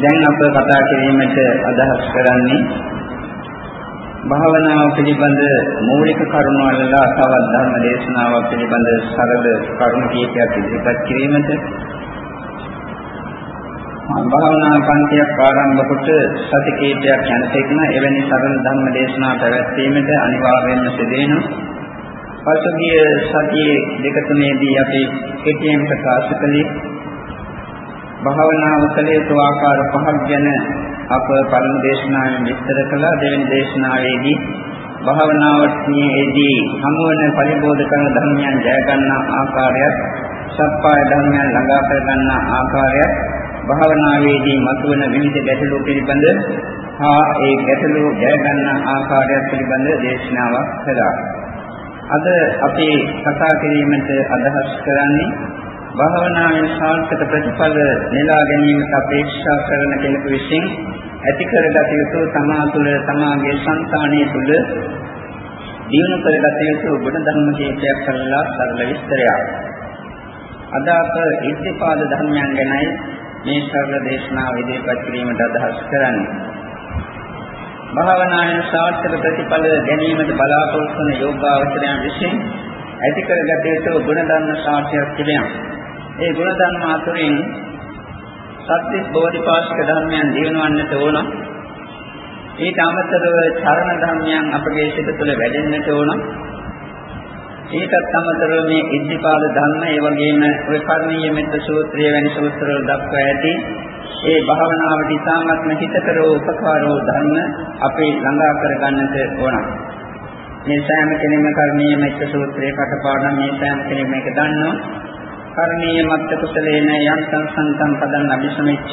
දැන් අප කතා කිරීමට අදහස් කරන්නේ භාවනාව පිළිබඳ මූලික කරුණු වල තවත් ධර්ම දේශනාවක් පිළිබඳ සරල කරුණු කීපයක් ඉදිරිපත් කිරීමට භාවනා පන්තියක් ආරම්භ කොට සති කීපයක් යන තෙක්ම එවැනි සරල ධර්ම දේශනා පැවැත්වීමට අනිවාර්යයෙන්ම සිදුවෙනවා. පසුගිය සතියේ දෙක තුනේදී අපි කෙටියෙන් ප්‍රකාශ කළේ භාවනාව කළ යුතු ආකාර පහක් ගැන අප පළමු දේශනාවෙන් විස්තර කළා දෙවෙනි දේශනාවේදී භාවනාවටදී හමුවන පරිබෝධ කරන ධර්මයන් ජය ගන්නා ආකාරයත් සත්පාය ධර්මයන් ළඟා කර ගන්නා ආකාරයත් භාවනාවේදී මතුවන විවිධ ගැටලු පිළිබඳ හා ඒ ගැටලු ජය ගන්නා ආකාරයත් පිළිබඳ දේශනාවක් කළා. අද අපි කතා කිරීමට අදහස් කරන්නේ භාවනාවේ සාර්ථක ප්‍රතිඵල නෙලා ගැනීමට අපේක්ෂා කරන කෙනෙකු විසින් ඇති කරගත යුතු තමා තුළ තමාගේ సంతානයේ තුළ දිනු කරගත යුතු ගුණ ධර්ම කීපයක් කරලා සරල විස්තරයක්. අද අප ඉද්ධිපාද ධර්මයන් ගැනයි මේ සරල දේශනාව ඉදිරිපත් කිරීමට අදහස් කරන්නේ. භාවනාවේ සාර්ථක ප්‍රතිඵල ගැනීමට බලාපොරොත්තු වන යෝගාවචරයන් විසින් ඇති කරගත යුතු ගුණ ධර්ම සාක්ෂියක් තිබෙනවා. ඒ ගුණ ධර්ම අතුරින් සත්‍විස් බෝධිපාශික ධර්මයන් දිනවන්නට ඕන. ඊට අමතරව චරණ ධර්මයන් අපගේ සිත තුළ වැඩෙන්නට ඕන. ඊටත් අමතරව මේ ඉද්ධිපාද ධර්ම ඒ වගේම ඔය කර්ණීය මෙත්ත සූත්‍රය වැනි සූත්‍රවල දක්වා ඇති ඒ භාවනාවට ඉතාමත්ම හිතකරෝ උපකාරෝ ධර්ම අපි ළඟා කරගන්නට ඕන. මේ සෑම කෙනෙක්ම කර්ණීය මෙත්ත සූත්‍රයේ කටපාඩම් මේ සෑම කෙනෙක් මේක දන්නවා. කරණීය මත්ත කුසලේන යන්තං සංතං පදං අபிසමිච්ච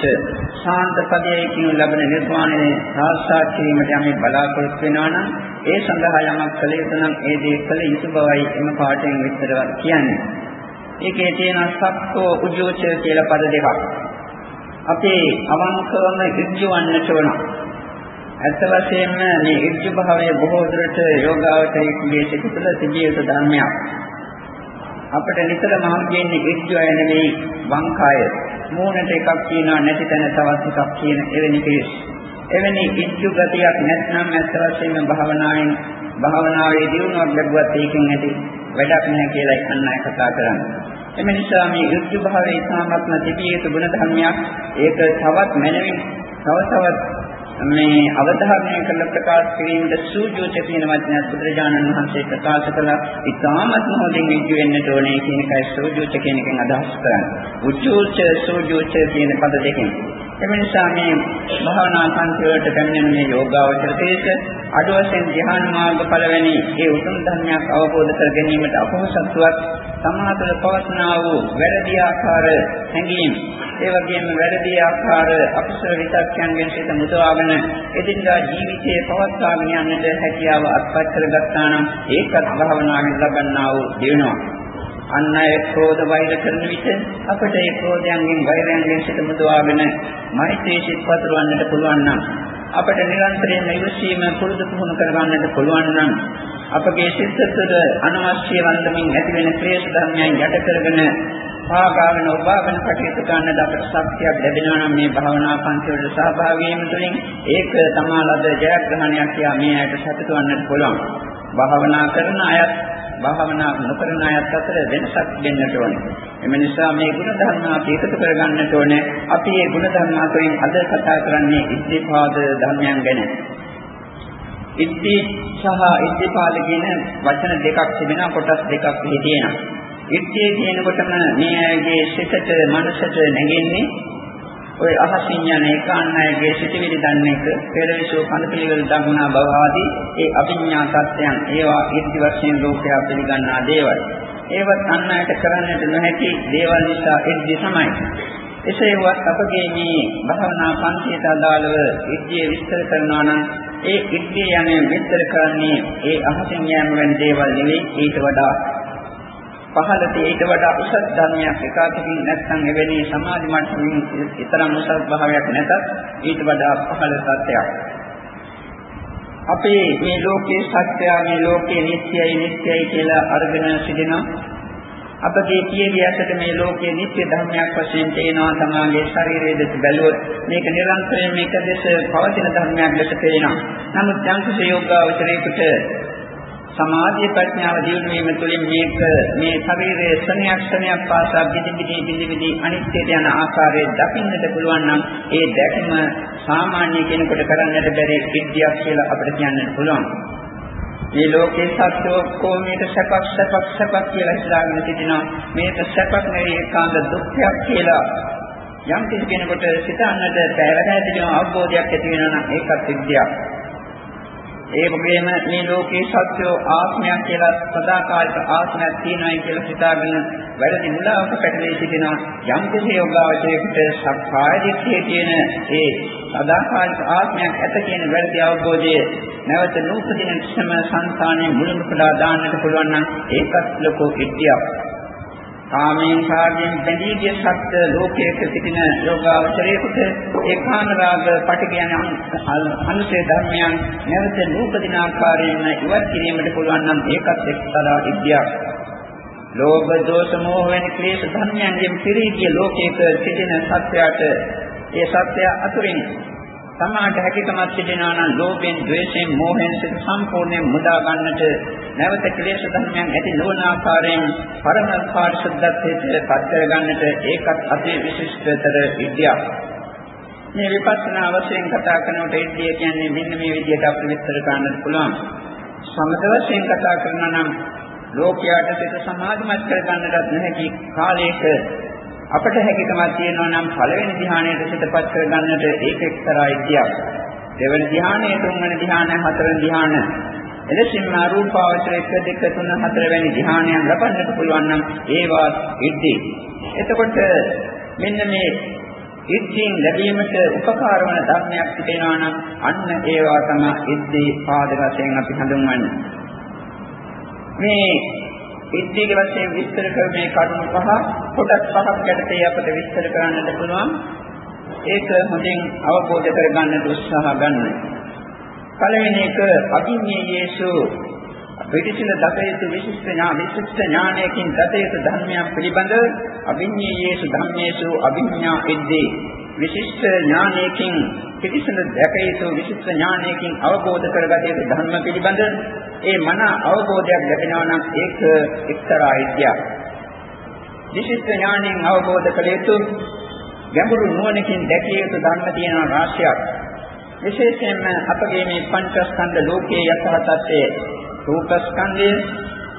ශාන්ත පදයේ කියනු ලබන නිර්වාණය සාක්ෂාත් කිරීමට යමේ බලාපොරොත්තු වෙනවා නම් ඒ සඳහා යමක් කළ යුතු නම් ඒ දේ කළ යුතු බවයි එම පාඩයෙන් විස්තරවත් කියන්නේ. ඒකේ තියෙන සක්කෝ උජෝච කියලා පද දෙකක්. අපේ අවංකවම ඉර්ජුවන්නට ඕන. ඇත්ත වශයෙන්ම මේ ඉර්ජු භාවය බොහෝ දුරට යෝගාවචරයේ සිට තුළ තිබිය යුතු ධර්මයක්. අපිට නිතරම හම්බෙන්නේ එක්ජය නෙවෙයි වංකාය. මූණට එකක් කියනවා නැති තැන තවත් එකක් කියන එවැනි කෙලෙස්. එවැනි ඉච්ඡු ගතියක් නැත්නම් ඇත්ත වශයෙන්ම භාවනාවෙන් භාවනාවේ දියුණුවක් ලැබුවත් ඒකෙන් ඇති වැඩක් නැහැ කියලා අන්න අය කතා කරන්නේ. එම නිසා මේ ඉච්ඡු භාවයේ ඉතාමත්ම තිබිය යුතු ගුණ ධර්මයක් ඒක තවත් මැනවින් තව තවත් මේ අවධාරණය කළ ප්‍රකාශ කිරීමට සූජෝච කියන වචනයත් බුදුරජාණන් වහන්සේ ප්‍රකාශ කළා. ඉතාමත් හොඳින් විජ්ජු වෙන්නට ඕනේ කියන එකයි සූජෝච කියන එකෙන් අදහස් කරන්නේ. උජ්ජෝච සූජෝච කියන පද දෙකෙන්. එම නිසා මේ භාවනා පන්තිවලට පැමිණෙන මේ යෝගාවචර තේස අඩු වශයෙන් ධ්‍යාන මාර්ග පළවෙනි ඒ උතුම් ධර්මයක් අවබෝධ කර ගැනීමට අපොහසත්වත් සමාතල පවත්නා වූ වැරදි ආකාර හැඟීම් ඒ වගේම වැරදි ආකාර අකුසල විතක්යන්ගෙන් සිත මුදවාගෙන එදිනදා ජීවිතයේ පවත්වාගෙන යන්නට හැකියාව අත්පත් කරගත්තා නම් ඒකත් භාවනාවෙන් ලබන්නා වූ දිනුවා. අන් අය ක්‍රෝධ වෛර කරන විට අපට ඒ ක්‍රෝධයන්ගෙන් වෛරයන්ගෙන් සිත මුදවාගෙන මෛත්‍රී සිත් පතුරවන්නට පුළුවන් නම් අපට නිරන්තරයෙන් ඉවසීම පුරුදු පුහුණු කරගන්නට පුළුවන් නම් අපගේ සිත තුළ අනවශ්‍ය වන්දමින් ඇතිවෙන ක්ලේශ ධර්මයන් යට කරගෙන පාගාගෙන ඔබාගෙන කටයුතු කරන්නට අපට ශක්තියක් ලැබෙනවා නම් මේ භාවනා පන්තිවල සහභාගී වීම තුළින් ඒක තමාලද ජයග්‍රහණයක් කියා මේ ඇයට සතුටු වන්නට පුළුවන්. භාවනා කරන අයත් භාවනා නොකරන අයත් අතර වෙනසක් දෙන්නට ඕනේ. එම නිසා මේ ගුණ ධර්ම අපි එකතු කරගන්නට ඕනේ. අපි මේ ගුණ ධර්ම අතරින් අද කතා කරන්නේ ඉද්ධිපාද ධර්මයන් ගැන. ඉද්ධි සහ ඉද්ධිපාද කියන වචන දෙකක් තිබෙනවා කොටස් දෙකක් තියෙනවා. ඉර්ධිය කියනකොටම මේ අයගේ සිතට මනසට නැගෙන්නේ ඔය අහසින් යන එක අන්නයගේ සිටිවිලි දන්න එක පෙරවිසෝ කඳපිලිවල දක්ුණා බව ආදී ඒ අභිඥා තත්යන් ඒවා ඉර්ධි වශයෙන් ලෝකය පිළිගන්නා දේවල්. ඒවත් අන්නයට කරන්නට නොහැකි දේවල් නිසා ඉර්ධි තමයි එසේවත් අපගේ මේ භවනා පන්තියට අදාළව ඉර්ධිය විස්තර කරනවා නම් ඒ ඉර්ධිය යන්නේ විස්තර කරන්නේ ඒ අහසින් යෑම වැනි දේවල් නෙවෙයි. ඊට වඩා පහළට ඊට වඩා උසස් ධර්මයක් එකාතකින් නැත්නම් එවැනි සමාධි මට්ටමින් ඊතරම් උසස් භාවයක් නැතත් ඊට වඩා පහළ සත්‍යයක්. අපේ මේ ලෝකයේ සත්‍යය මේ ලෝකයේ නිත්‍යයි නිත්‍යයි කියලා අරගෙන සිටින අපගේ පියවියකට මේ ලෝකයේ නිත්‍ය ධර්මයක් වශයෙන් තේනවා තමාගේ ශරීරයේ දෙස බැලුවොත් මේක නිරන්තරයෙන් මේක දෙස පවතින ධර්මයක් ලෙස පේනවා. නමුත් යම්කිසි යෝගාවචරයකට සමාධිය ප්‍රඥාව දියුණු වීම තුළින් මේක මේ ශරීරයේ ස්නේහයක් ස්නේහයක් පාසා බිදි බිදි බිදි බිදි අනිත්‍යයට යන ආකාරය දකින්නට පුළුවන් නම් ඒ දැකීම සාමාන්‍ය කෙනෙකුට කරන්නට බැරි විද්‍යාවක් කියලා අපිට කියන්නට පුළුවන්. මේ ලෝකේ සත්‍ය ඔක්කොම මේක සැපක් සැපක් සැපක් කියලා හිතාගෙන සිටිනවා. මේක සැපක් නෙවෙයි ඒකාන්ත දුක්ඛයක් කියලා යම් කිසි කෙනෙකුට සිතන්නට පැහැදිලිව අවබෝධයක් ඇති වෙනවා නම් ඒකත් විද්‍යාවක්. ඒ වගේම මේ ලෝකේ සත්‍යෝ ආත්මයක් කියලා සදාකාලික ආත්මයක් තියෙනවායි කියලා හිතාගෙන වැරදි මුලාවක පැටලී සිටිනවා යම් කිසි යෝගාවචරයකට සක්කාය දිට්ඨියේ තියෙන ඒ සදාකාලික ආත්මයක් ඇත කියන වැරදි අවබෝධය නැවත නූපදින සම සංසානයේ මුලින්ම කළා දාන්නට පුළුවන් නම් ඒකත් ලොකු විද්‍යාවක්. කාමයෙන් කාර්යයෙන් බැඳී ගිය සත්‍ය ලෝකයක සිටින යෝගාවචරයේකට ඒකාන රාග පටිඝයන් අනුසේ ධර්මයන් නැවත නූපදින ආකාරයෙන් ඉවත් කිරීමට පුළුවන් නම් ඒකත් එක්තරා විද්‍යාවක්. ලෝභ දෝෂ මෝහ වැනි ක්ලේශ ධර්මයන්ගෙන් පිරී ගිය ලෝකයක සිටින සත්‍යයට ඒ සත්‍ය අතුරින් සමාට හැකියකමක් තිබෙනවා නම් ලෝභයෙන්, ද්වේෂයෙන්, මෝහයෙන් සිත සම්පූර්ණයෙන් මුදා ගන්නට නැවත ක්ලේශ ධර්මයන් ඇති නොවන ආකාරයෙන් පරම පාරිශුද්ධත්වයට පත් කර ගන්නට ඒකත් අති විශිෂ්ටතර විද්‍යාවක්. මේ විපස්සනා වශයෙන් කතා කරනකොට ඉද්ධිය කියන්නේ මෙන්න මේ විදිහට අපිට විස්තර කරන්නත් පුළුවන්. සමත වශයෙන් කතා කරනවා නම් ලෝකයට සිත සමාධිමත් කර ගන්නටත් නැති කාලයක අපට හැකියාවක් තියෙනවා නම් පළවෙනි ධ්‍යානයට සිතපත් කරගන්නට ඒක එක්තරා ඉද්ධියක්. දෙවන ධ්‍යානය, තුන්වෙනි ධ්‍යානය, හතරවෙනි ධ්‍යාන. එලෙසින්ම අරූපාවචර 1 2 3 4 වැනි ධ්‍යානයන් ලබන්නට පුළුවන් නම් ඒවා ඉද්ධි. එතකොට මෙන්න මේ ඉද්ධින් ලැබීමට උපකාර වන ධර්මයක් තිබෙනවා නම් අන්න ඒවා තමයි ඉද්ධි පාදක වශයෙන් අපි හඳුන්වන්නේ. මේ ඉද්ධික වශයෙන් විස්තර කර මේ කරුණු පහ කොටස් පහක් යටතේ අපිට විස්තර කරන්නට පුළුවන්. ඒක හොඳින් අවබෝධ කරගන්නට උත්සාහ ගන්න. පළවෙනි එක අභිඤ්ඤේයේසු පිටිසින දතේතු විශිෂ්ට ඥාන විශිෂ්ට ඥානයකින් දතේතු ධර්මයන් පිළිබඳ අභිඤ්ඤේයේසු ධම්මේසු අභිඤ්ඤා ඉද්දී විශිෂ්ට ඥානයකින් පිටිසන දැකේතු විශිෂ්ට ඥානයකින් අවබෝධ කරගත යුතු ධර්ම පිළිබඳ ඒ මන අවබෝධයක් ලැබෙනවා නම් ඒක එක්තරා විද්‍යාවක්. විශිෂ්ට ඥානයෙන් අවබෝධ කළ යුතු ගැඹුරු නුවණකින් දැකිය යුතු ධර්ම තියෙනවා රාශියක්. විශේෂයෙන්ම අපගේ මේ පංචස්කන්ධ ලෝකයේ යථාර්ථය රූපස්කන්ධය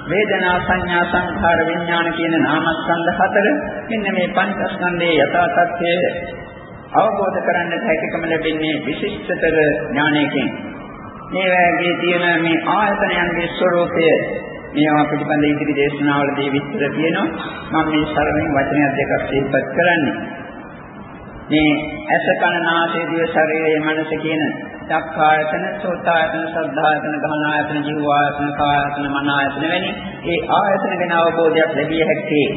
වේදනා සංඥා සංඛාර විඥාන කියන නාමස්කන්ධ හතර මෙන්න මේ පංචස්කන්ධයේ යථා තත්ත්වය අවබෝධ කරන්නට හැකියකම ලැබෙන්නේ විශිෂ්ටතර ඥානයකින්. මේ වගේ තියෙන මේ ආයතනයන්ගේ ස්වરૂපය මේවා පිළිබඳ ඉදිරි දේශනාවලදී විස්තර තියෙනවා. මම මේ සරලව වචනයක් දෙකක් සිහිපත් කරන්නේ. මේ ඇස කන නාසය දිව ශරීරය මනස කියන චක්ඛායතන, සෝතායතන, සද්ධායතන, ගහනායතන, ජීවායතන, කායයතන, මනායතන වැනි ඒ ආයතන ගැන අවබෝධයක් ලැබිය හැක්කේ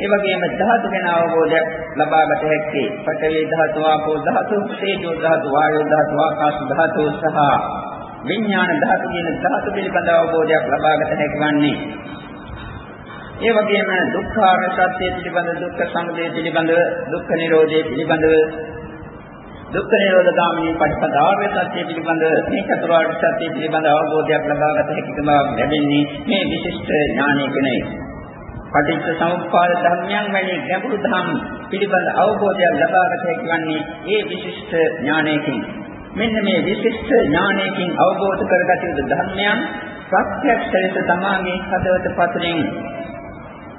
ඒ වගේම ධාතු ගැන අවබෝධයක් ලබාගත හැකි. පඨවි ධාතු, ආපෝ ධාතු, තේජෝ ධාතු, වායෝ ධාතු, ආකාශ ධාතු සහ විඥාන ධාතු කියන ධාතු පිළිබඳ අවබෝධයක් ලබාගත හැකි වන්නේ. ඒ වගේම දුක්ඛාර සත්‍ය පිළිබඳ දුක්ඛ සමුදය පිළිබඳ දුක්ඛ නිරෝධය පිළිබඳව දුක්ඛ නිරෝධ ගාමිනී පටිපදාර්ය සත්‍ය පිළිබඳ මේ චතුරාර්ය සත්‍ය පිළිබඳ අවබෝධයක් ලබාගත හැකි බව ලැබෙන්නේ මේ විශිෂ්ට ඥානයකනේ. පටිච්ච සමුප්පාද ධර්මයන් වැනි ගැඹුරු ධම් පිළිබඳ අවබෝධයක් ලබාගත හැකි වන්නේ ඒ විශිෂ්ට ඥානයකින්. මෙන්න මේ විශිෂ්ට ඥානයකින් අවබෝධ කරගත යුතු ධර්මයන් ප්‍රත්‍යක්ෂ ලෙස තමාගේ හදවත පතුලෙන්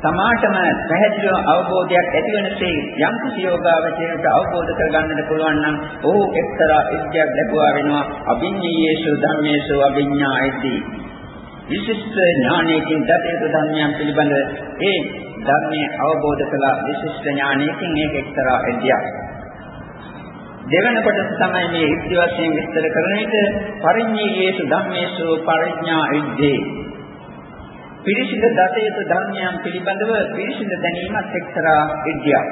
තමාටම පැහැදිලිව අවබෝධයක් ඇති වෙනසේ යම් කිසි යෝගාවචරයට අවබෝධ කරගන්නට පුළුවන් නම් ඔහු එක්තරා ඉද්ධියක් ලැබුවා වෙනවා අභිඤ්ඤයේසු ධම්මේසු අභිඤ්ඤායති විශිෂ්ට ඥානයකින් දතේතු ධර්මයන් පිළිබඳ ඒ ධර්මයේ අවබෝධ කළ විශිෂ්ට ඥානයකින් ඒක එක්තරා එද්දියක්. දෙවන කොටස තමයි මේ ඉද්ධි වශයෙන් විස්තර කරන විට පරිඤ්ඤේයේසු ධම්මේසු පරිඥා ඉද්ධේ. පිරිසිදු දතේතු ධර්මයන් පිළිබඳව පිරිසිදු දැනීමත් එක්තරා ඉද්ධියක්.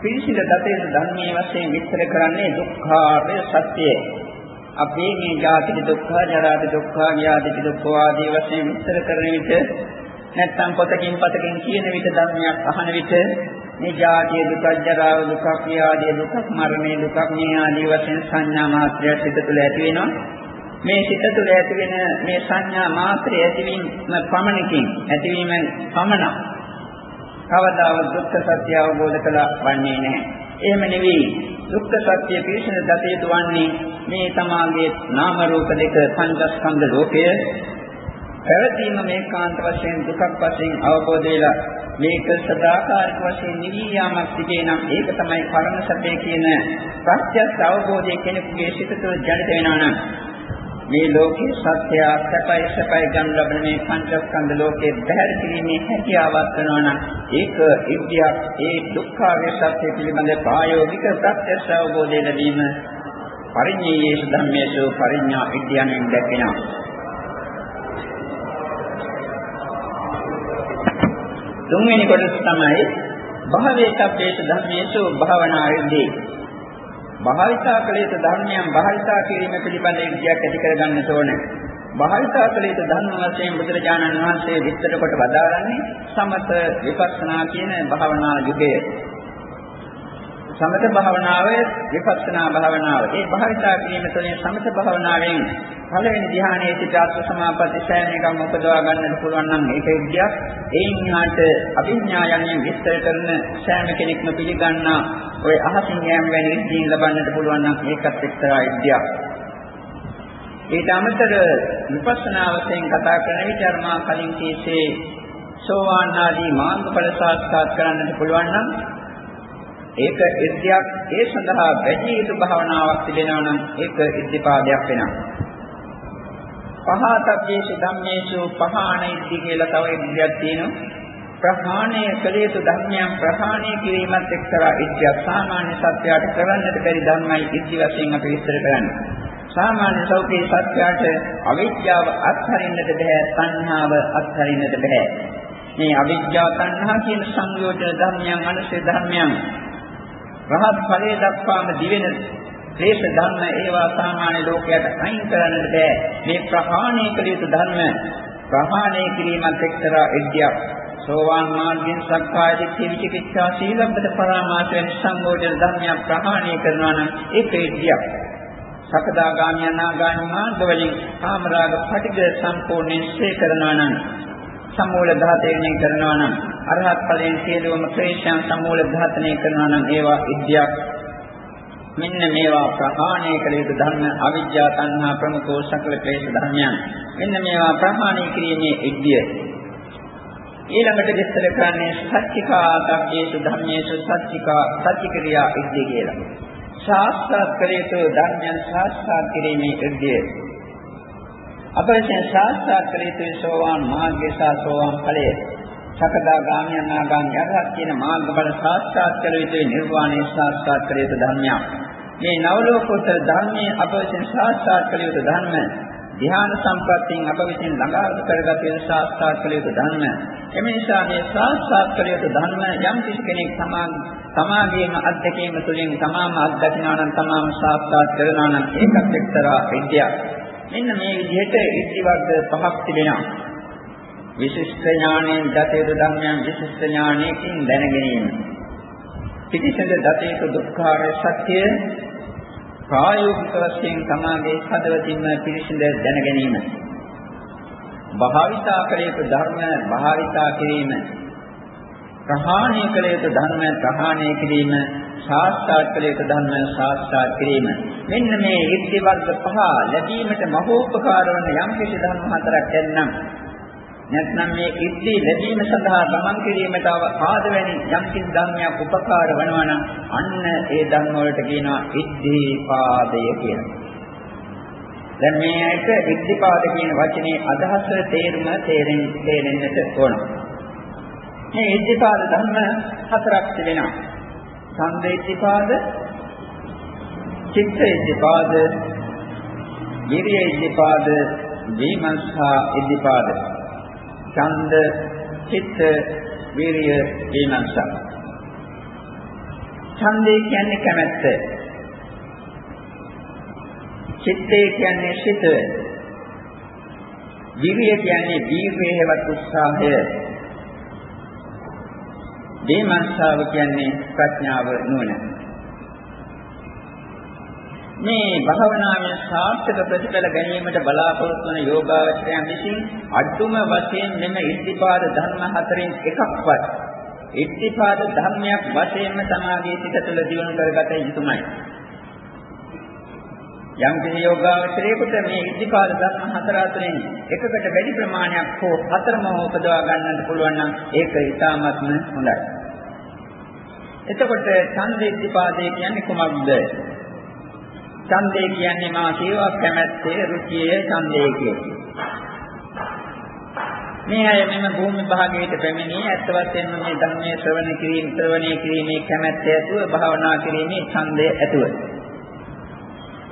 පිරිසිදු දතේතු ධර්මයේ වශයෙන් විස්තර කරන්නේ දුක්ඛාරය සත්‍යය. අපි මේ ජාති දුක්ඛ, ජරා දුක්ඛ, ව්‍යාධි දුක්ඛ ආදී වශයෙන් විස්තර කරන විට නැත්නම් පොතකින් පතකින් කියන විට ධර්මයක් අහන විට මේ ජාතිය දුක, ජරාව දුක, ක්‍රියාදී දුක, මරණේ දුක මේ ආදී වශයෙන් සංඥා මාත්‍රයක් සිත තුළ ඇති වෙනවා. මේ සිත තුළ ඇති වෙන මේ සංඥා මාත්‍රය ඇතිවීම පමණකින් ඇතිවීමෙන් පමණ කවදාවත් දුක්ඛ සත්‍ය අවබෝධ කළා වන්නේ නැහැ. එහෙම නෙවෙයි. දුක්ඛ සත්‍ය පිළිසඳ දතේතු වන්නේ මේ තමාගේ නාම රූප දෙක පංචස්කන්ධ ලෝකය පැවතීම මේකාන්ත වශයෙන් දුකක් වශයෙන් අවබෝධ වෙලා මේක සදාකාලික වශයෙන් නිවි යාමක් තිබේ නම් ඒක තමයි පරම සත්‍ය කියන ප්‍රත්‍යක්ෂ අවබෝධය කෙනෙකුගේ සිත තුළ ජනිත වෙනවා නම් මේ ලෝකේ සත්‍ය සැපයි සැපයි ගන්න ලබන මේ පංචස්කන්ධ ලෝකේ බැහැර කිරීමේ හැකියාවක් වෙනවා නම් ඒක ඉද්ධියක් ඒ දුක්ඛාරය සත්‍ය පිළිබඳ ප්‍රායෝගික ප්‍රත්‍යක්ෂ අවබෝධය ලැබීම පරිඤ්ඤයේසු ධම්මේසු පරිඤ්ඤා ඉද්ධියන්ෙන් දැක්වෙනවා. තුන්වෙනි කොටස තමයි භාවේතබ්බේත ධම්මේසු භාවනාවේදී භාවිතා කළ යුතු ධර්මයන් භාවිතා කිරීම පිළිබඳ විද්‍යාවක් ඇති කරගන්න ඕනේ. භාවිතා කළ යුතු ධර්ම වශයෙන් බුදුරජාණන් වහන්සේ විස්තර කොට වදාරන්නේ සමත විපස්සනා කියන භාවනා යුගය. සමත භාවනාව විපස්සනා භාවනාව. ඒ භාවිතා කිරීම තුළින් සමත භාවනාවෙන් පළවෙනි ධ්‍යානයේ සිට අත්ව සමාපatti සෑම එකක් උපදවා ගන්නට පුළුවන් නම් ඒක විද්‍යාවක්. එයින් හාට අභිඥා යන්නේ විස්තර කරන සෑම කෙනෙක්ම පිළිගන්නා ඔය අහසින් යෑම වැනි ඉස්දීන් ලබන්නට පුළුවන් නම් ඒකත් එක්තරා විද්‍යාවක්. ඊට අමතර විපස්සනා වශයෙන් කතා කරන විට අර්මා කලින් කීසේ සෝවාන් ආදී මාර්ගඵල සාක්ෂාත් කරන්නට පුළුවන් නම් ඒක ඉද්ධියක් ඒ සඳහා වැඩි යුතු භාවනාවක් තිබෙනවා නම් ඒක ඉද්ධිපාදයක් වෙනවා. පහතබ්බේසු ධම්මේසු පහාන ඉද්ධි කියලා තව ඉද්ධියක් තියෙනවා. ප්‍රහාණය කළ යුතු ධර්මයන් ප්‍රහාණය කිරීමත් එක්තරා ඉද්ධියක්. සාමාන්‍ය සත්‍යයට කරන්නට බැරි ධර්මයි ඉද්ධි වශයෙන් අපි විස්තර කරන්නේ. සාමාන්‍ය සෞඛ්‍ය සත්‍යයට අවිද්‍යාව අත්හරින්නට බෑ, සංහාව අත්හරින්නට බෑ. මේ අවිද්‍යාව තණ්හා කියන සංයෝජන ධර්මයන් අනුසය ධර්මයන් රහත් ඵලයේ දක්වාම දිවෙන ක්ලේශ ධර්ම ඒවා සාමාන්‍ය ලෝකයට අයින් කරන්නට බෑ. මේ ප්‍රහාණය කළ යුතු ධර්ම ප්‍රහාණය කිරීමත් එක්තරා එද්දියක්. සෝවාන් මාර්ගයෙන් සක්කාය දිට්ඨි විචිකිච්ඡා සීලබ්බත පරාමාස වෙන සංගෝචන ධර්මයක් ප්‍රහාණය කරනවා නම් ඒක එද්දියක්. සකදාගාමී අනාගාමී මාර්ග වලින් කාමරාග පටිග සම්පූර්ණයෙන් ශේ කරනවා නම් සමූල ඝාතනය කරනවා නම් අරහත් ඵලයෙන් සියලුම ක්ලේශයන් සමූල ඝාතනය කරනවා නම් ඒවා ඉද්ධියක් මෙන්න මේවා ප්‍රහාණය කළ යුතු ධර්ම අවිජ්ජා තණ්හා ප්‍රමුඛෝ සකල ක්ලේශ ධර්මයන්. මෙන්න මේවා ප්‍රහාණය කිරීමේ ඉද්ධිය ඊළඟට විස්තර කරන්නේ සත්‍චිකා ධම්මේසු ධම්මේසු සත්‍චිකා සත්‍චික්‍රියා ඉද්ධිය කියලා. ශාස්ත්‍රාත් කළ යුතු ධර්මයන් ශාස්ත්‍රාත් කිරීමේ ඉද්ධිය අප විසින් ශාස්ත්‍රාත් කළ යුතු සෝවාන් මාර්ගය සහ සෝවාන් ඵලය. සකදාගාමී අනාගාමී අරහත් කියන මාර්ගඵල සාක්ෂාත් කළ යුතු නිර්වාණය සාක්ෂාත් කළ යුතු ධර්මයක්. මේ නවලෝකෝත්තර ධර්මයේ අප විසින් සාක්ෂාත් කළ යුතු ධර්ම ධ්‍යාන සම්පත්තියෙන් අප විසින් ළඟා කරගත යුතු සාක්ෂාත් කළ යුතු ධර්ම. එම නිසා මේ සාක්ෂාත් කළ යුතු ධර්ම යම් කිසි කෙනෙක් සමාන් සමාගයේම අධ්‍යක්ීම තුළින් තමාම අත්දකිනවා නම් තමාම සාක්ෂාත් කරනවා නම් ඒකත් එක්තරා විද්‍යාවක්. මෙන්න මේ විදිහට ඉති වර්ග පහක් තිබෙනවා. විශිෂ්ට ඥාණයෙන් දතේතු ධර්මයන් විශිෂ්ට ඥාණයකින් දැන ගැනීම. පිටිසඳ දතේතු දුක්ඛාර සත්‍ය ප්‍රායෝගික වශයෙන් තමාගේ හදවතින්ම පිරිසිඳ දැන ගැනීම. භාවිතා කළ යුතු ධර්ම භාවිතා කිරීම. ප්‍රහාණය කළ යුතු ධර්ම ප්‍රහාණය කිරීම ශාස්ත්‍රාත් කළ යුතු ධර්ම ශාස්ත්‍රාත් කිරීම මෙන්න මේ ඉර්ධි වර්ග පහ ලැබීමට මහෝපකාර වන යම් කිසි ධර්ම හතරක් ඇතනම් නැත්නම් මේ ඉද්ධි ලැබීම සඳහා ගමන් කිරීමට ආද වැනි යම් කිසි ධර්මයක් උපකාර වෙනවා නම් අන්න ඒ ධර්ම වලට කියනවා ඉද්ධිපාදය කියලා. දැන් මේ ඇයිට ඉද්ධිපාද කියන වචනේ අදහස තේරුම තේරෙන්න තේරෙන්නට ඕන. මේ ඉද්ධිපාද ධර්ම හතරක් තිබෙනවා. සංදේශිපාද, චිත්ත ඉද්ධිපාද, විරිය ඉද්ධිපාද, විමර්ශා ඉද්ධිපාද. ඡන්ද, චිත්ත, වීරිය, ඊමංස. ඡන්දේ කියන්නේ කැමැත්ත. චිත්තේ කියන්නේ සිත. විරිය කියන්නේ දීර්ඝේවත් උත්සාහය. දේමස්සාව කියන්නේ ප්‍රඥාව නුවණ. මේ භාවනාවේ සාර්ථක ප්‍රතිඵල ගැනීමට බලාපොරොත්තු වන යෝගාවචරයන් විසින් අඩුම වශයෙන් මෙම ඉද්ධිපාද ධර්ම හතරෙන් එකක්වත් ඉද්ධිපාද ධර්මයක් වශයෙන්ම සමාධිය සිත තුළ දියුණු කරගත යුතුමයි. යම් කිසි යෝගාවචරයකට මේ ඉද්ධිපාද ධර්ම හතර අතරින් එකකට වැඩි ප්‍රමාණයක් හෝ හතරම උපදවා ගන්නට පුළුවන් නම් ඒක ඉතාමත්ම හොඳයි. එතකොට ඡන්ද ඉද්ධිපාදේ කියන්නේ කොහොමද? ඡන්දේ කියන්නේ මා සේවා කැමැත්තේ රුචියේ ඡන්දේ කියන්නේ. මේ අය මෙම භූමි භාගයට පැමිණී ඇත්ත වශයෙන්ම මේ ධර්මයේ ශ්‍රවණ කිරීම ශ්‍රවණය කිරීමේ කැමැත්ත ඇතුව භාවනා කිරීමේ ඡන්දය ඇතුව.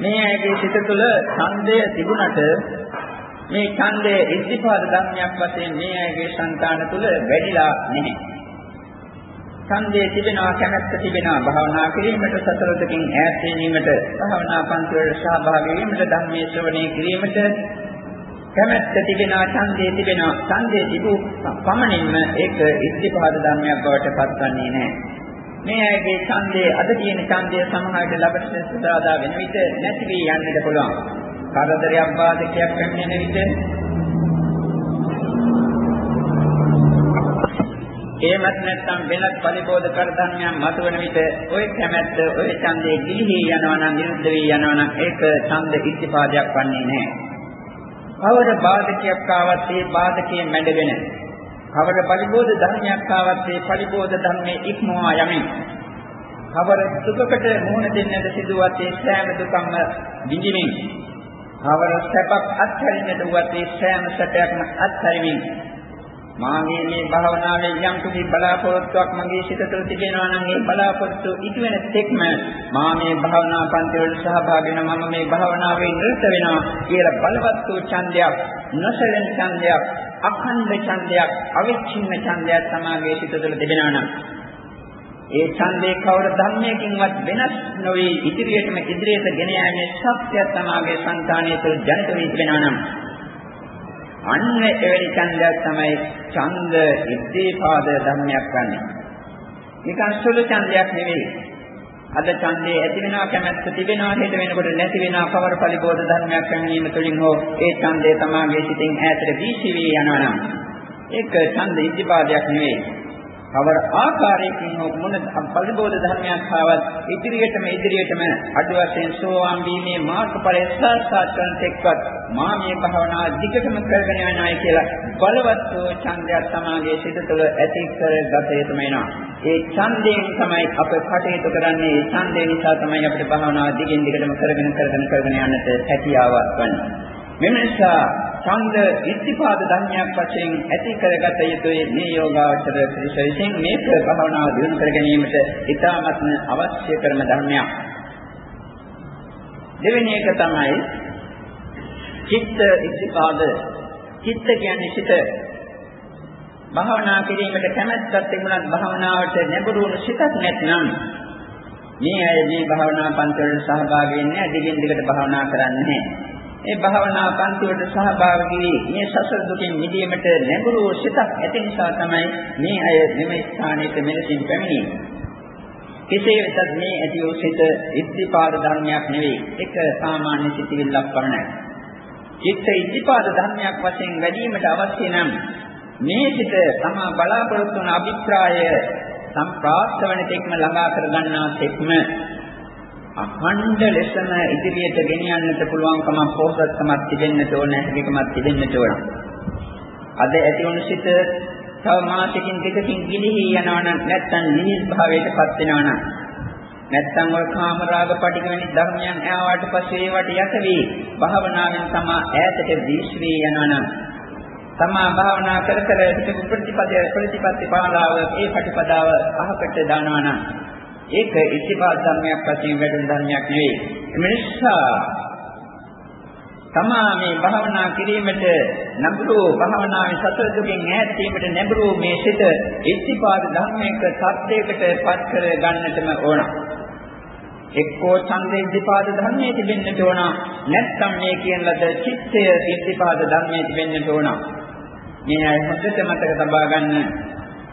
මේ අයගේ සිත තුළ ඡන්දය තිබුණට මේ ඡන්දය ඉද්ධිපාද ධර්මයක් වශයෙන් මේ අයගේ సంతාන තුළ වැඩිලා නැහැ. ඡන්දේ තිබෙනවා කැමැත්ත තිබෙනවා. භාවනා කිරීමට සතරතකින් ඈත් වීමට භාවනා පන්තිවල සහභාගී වීමට ධර්මයේ ශ්‍රවණය කිරීමට කැමැත්ත තිබෙනවා ඡන්දේ තිබෙනවා. ඡන්දේ තිබු පමණින්ම ඒක ඉද්ධිපාද ධර්මයක් බවට පත්වන්නේ නැහැ. මේ ඇගේ ඡන්දේ අද තියෙන ඡන්දය සමහරට ලබන සදාදා වෙන විට නැති වී යන්නට පුළුවන්. කරදරයක් බාධකයක් වෙන්නේ විට එහෙමත් නැත්නම් වෙනත් පරිබෝධ කරධර්මයන් මතුවන විට ওই කැමැත්ත ওই ඡන්දේ ගිලිහි යනවා නම් විරුද්ධ වී යනවා නම් ඒක ඡන්ද ඉද්ධිපාදයක් වන්නේ නැහැ. කවර බාධකයක් ආවත් ඒ බාධකයෙන් මැඩගෙන කවර පරිබෝධ ධර්මයක් ආවත් ඒ පරිබෝධ ධර්මයේ ඉක්මවා යමින් කවර දුකකට මුහුණ දෙන්නට සිදුවත් ඒ සෑම දුකම විඳිමින් කවර සැපක් අත්හැරින්නට වුවත් ඒ සෑම සැපයක්ම අත්හැරීමින් මාගේ මේ භාවනාවේ යම් කිසි බලාපොරොත්තුවක් මගේ සිත තුළ තිබෙනවා නම් ඒ බලාපොරොත්තු ඉටු වෙන තෙක්ම මා මේ භාවනා පන්ති වලට සහභාගී වෙනවා මම මේ භාවනාවේ නිරත වෙනවා කියලා බලවත් වූ ඡන්දයක් නොසලෙන ඡන්දයක් අඛණ්ඩ ඡන්දයක් අවිච්ඡින්න ඡන්දයක් සමාගයේ සිත තුළ තිබෙනවා නම්. ඒ ඡන්දේ කවර ධර්මයකින්වත් වෙනස් නොවේ ඉදිරියටම ඉදිරියට ගෙන යාමේ ශක්තිය සමාගයේ సంతානයේ තුළ ජනිත වී තිබෙනවා නම්. අන්න එවැනි ඡන්දයක් තමයි ඡන්ද ඉද්ධීපාද ධර්මයක් ගන්නෙ. නිකන් සුළු ඡන්දයක් නෙවෙයි. අද ඡන්දේ ඇති වෙනවා කැමැත්ත තිබෙනවා හෙට වෙනකොට නැති වෙනවා කවර පරිබෝධ ධර්මයක් ගැනීම තුළින් හෝ ඒ ඡන්දේ තමාගේ සිතින් ඈතට වීසි වී යනවා නම් ඒක ඡන්ද ඉද්ධීපාදයක් නෙවෙයි. කවර ආකාරයකින් මොන පරිබෝධ ධර්මයක් ආවත් ඉදිරියටම ඉදිරියටම අඩු වශයෙන් සෝවාන් වීමේ මාර්ගඵලය සාක්ෂාත් කරන තෙක්වත් මා මේ භාවනා දිගටම කරගෙන යනවායි කියලා බලවත් වූ ඡන්දයක් සමාගයේ සිට තුළ ඇති කරගත යුතුම වෙනවා. ඒ ඡන්දයෙන් තමයි අප කටයුතු කරන්නේ. ඒ ඡන්දය නිසා තමයි අපිට භාවනාව දිගින් දිගටම කරගෙන කරගෙන කරගෙන යන්නට හැකියාවක් වන්නේ. මෙම නිසා ඡන්ද ඉද්ධිපාද ධර්මයක් වශයෙන් ඇති කරගත යුතුයි මේ යෝගාවචර විශේෂයෙන් මේක භාවනාව දියුණු කර ගැනීමට ඉතාමත්ම අවශ්‍ය කරන ධර්මයක්. දෙවෙනි එක තමයි චිත්ත ඉද්ධිපාද. චිත්ත කියන්නේ සිත. භාවනා කිරීමට කැමැත්තක් තිබුණත් භාවනාවට නැඹුරු වුණු සිතක් නැත්නම් මේ අය මේ භාවනා පන්තිවලට සහභාගී වෙන්නේ දිගින් දිගට භාවනා කරන්නේ නැහැ. ඒ භාවනා පන්තිවලට සහභාගී මේ සසර දුකින් මිදීමට නැඹුරු සිතක් ඇති නිසා තමයි මේ අය මෙම ස්ථානයට මෙලෙසින් පැමිණෙන්නේ. කෙසේ වෙතත් මේ ඇති වූ සිත ඉද්ධිපාද ධර්මයක් නෙවෙයි. ඒක සාමාන්‍ය සිතිවිල්ලක් පමණයි. චිත්ත ඉද්ධිපාද ධර්මයක් වශයෙන් වැඩිවීමට අවශ්‍ය නම් මේ සිත තමා බලාපොරොත්තු වන අභිප්‍රාය සම්ප්‍රාප්ත වන තෙක්ම ළඟා කර ගන්නා තෙක්ම අඛණ්ඩ ලෙසම ඉදිරියට ගෙනියන්නට පුළුවන්කම පොහොසත්කමක් තිබෙන්නට ඕන හැකියාවක් තිබෙන්නට ඕන. අද ඇති වුණු සිත තව මාසකින් දෙකකින් ගිලිහි යනවා නම් නැත්නම් නිහිස් භාවයටපත් වෙනවා නම් නැත්නම් ඔය කාමරාග පටික වැනි ධර්මයන් ආවට පස්සේ ඒවට යට වී භාවනාවෙන් තමා ඈතට දීශ්‍රී යනවා නම් තමා භාවනා කර කර පිටු ප්‍රතිපදයේ ප්‍රතිපත්ති පාලාව ඒ ප්‍රතිපදාව අහකට දානවා නම් ඒක ඉතිපාද ධර්මයක් වශයෙන් වැඩුණු ධර්මයක් නෙවෙයි. එම නිසා තමා මේ භාවනා කිරීමට නඹුරු භාවනාවේ සතර දුකින් ඈත් වීමට නඹුරු මේ සිත ඉතිපාද ධර්මයක සත්‍යයකට පත් කර ගන්නටම ඕන. එක්කෝ ඡන්ද ඉද්ධිපාද ධර්මයේ තිබෙන්නට ඕන. නැත්නම් මේ කියන ලද චිත්තය ඉද්ධිපාද ධර්මයේ තිබෙන්නට ඕන. මේ අය හොඳට මතක තබා ගන්න.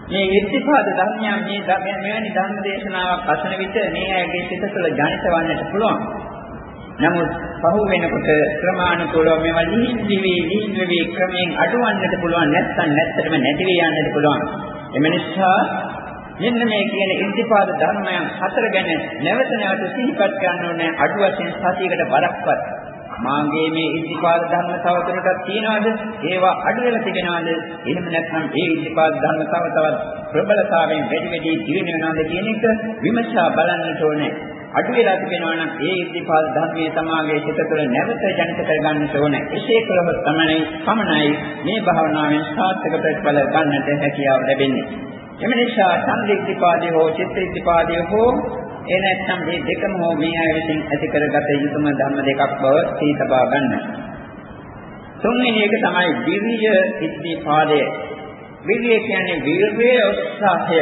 මේ ඉද්ධිපාද ධර්මයන් මේ ධර්මයන් මෙවැනි ධර්ම දේශනාවක් අසන විට මේ අයගේ සිත තුළ ජනිත වන්නට පුළුවන්. නමුත් පහු වෙනකොට ක්‍රමානුකූලව මේවා ලිහින් දිවි ලිහින් වෙවි ක්‍රමයෙන් අඩවන්නට පුළුවන්. නැත්නම් නැත්තටම නැති වී යන්නට පුළුවන්. එම නිසා මෙන්න මේ කියන ඉද්ධිපාද ධර්මයන් හතර ගැන නැවත නැවත සිහිපත් ගන්න ඕනේ. අඩු වශයෙන් සතියකට බලක්වත් මාගේ මේ ඉද්ධිපාද ධර්ම තවදුරටත් තියනවාද? ඒවා අඩු වෙලා තිබෙනවාද? එහෙම නැත්නම් ඒ ඉද්ධිපාද ධර්ම තව තවත් ප්‍රබලතාවයෙන් වැඩි වැඩි දියුණු වෙනවාද කියන එක විමසා බලන්නට ඕනේ. අඩු වෙලා තිබෙනවා නම් ඒ ඉද්ධිපාද ධර්මයේ තමාගේ සිත තුළ නැවත ජනිත කරගන්න ඕනේ. එසේ කළොත් තමයි පමණයි මේ භාවනාවෙන් සාර්ථක ප්‍රතිඵල ගන්නට හැකියාව ලැබෙන්නේ. එම නිසා සංදික්ඛපාදේ හෝ චිත්තික්ඛපාදේ හෝ ඒ නැත්නම් මේ දෙකම හෝ මේ අය විසින් ඇති කරගත යුතුම ධර්ම දෙකක් බව සීතබා ගන්න. තුන්වෙනි එක තමයි විරිය ඉද්ධිපාදය. විරිය කියන්නේ වීර්යයේ උත්සාහය.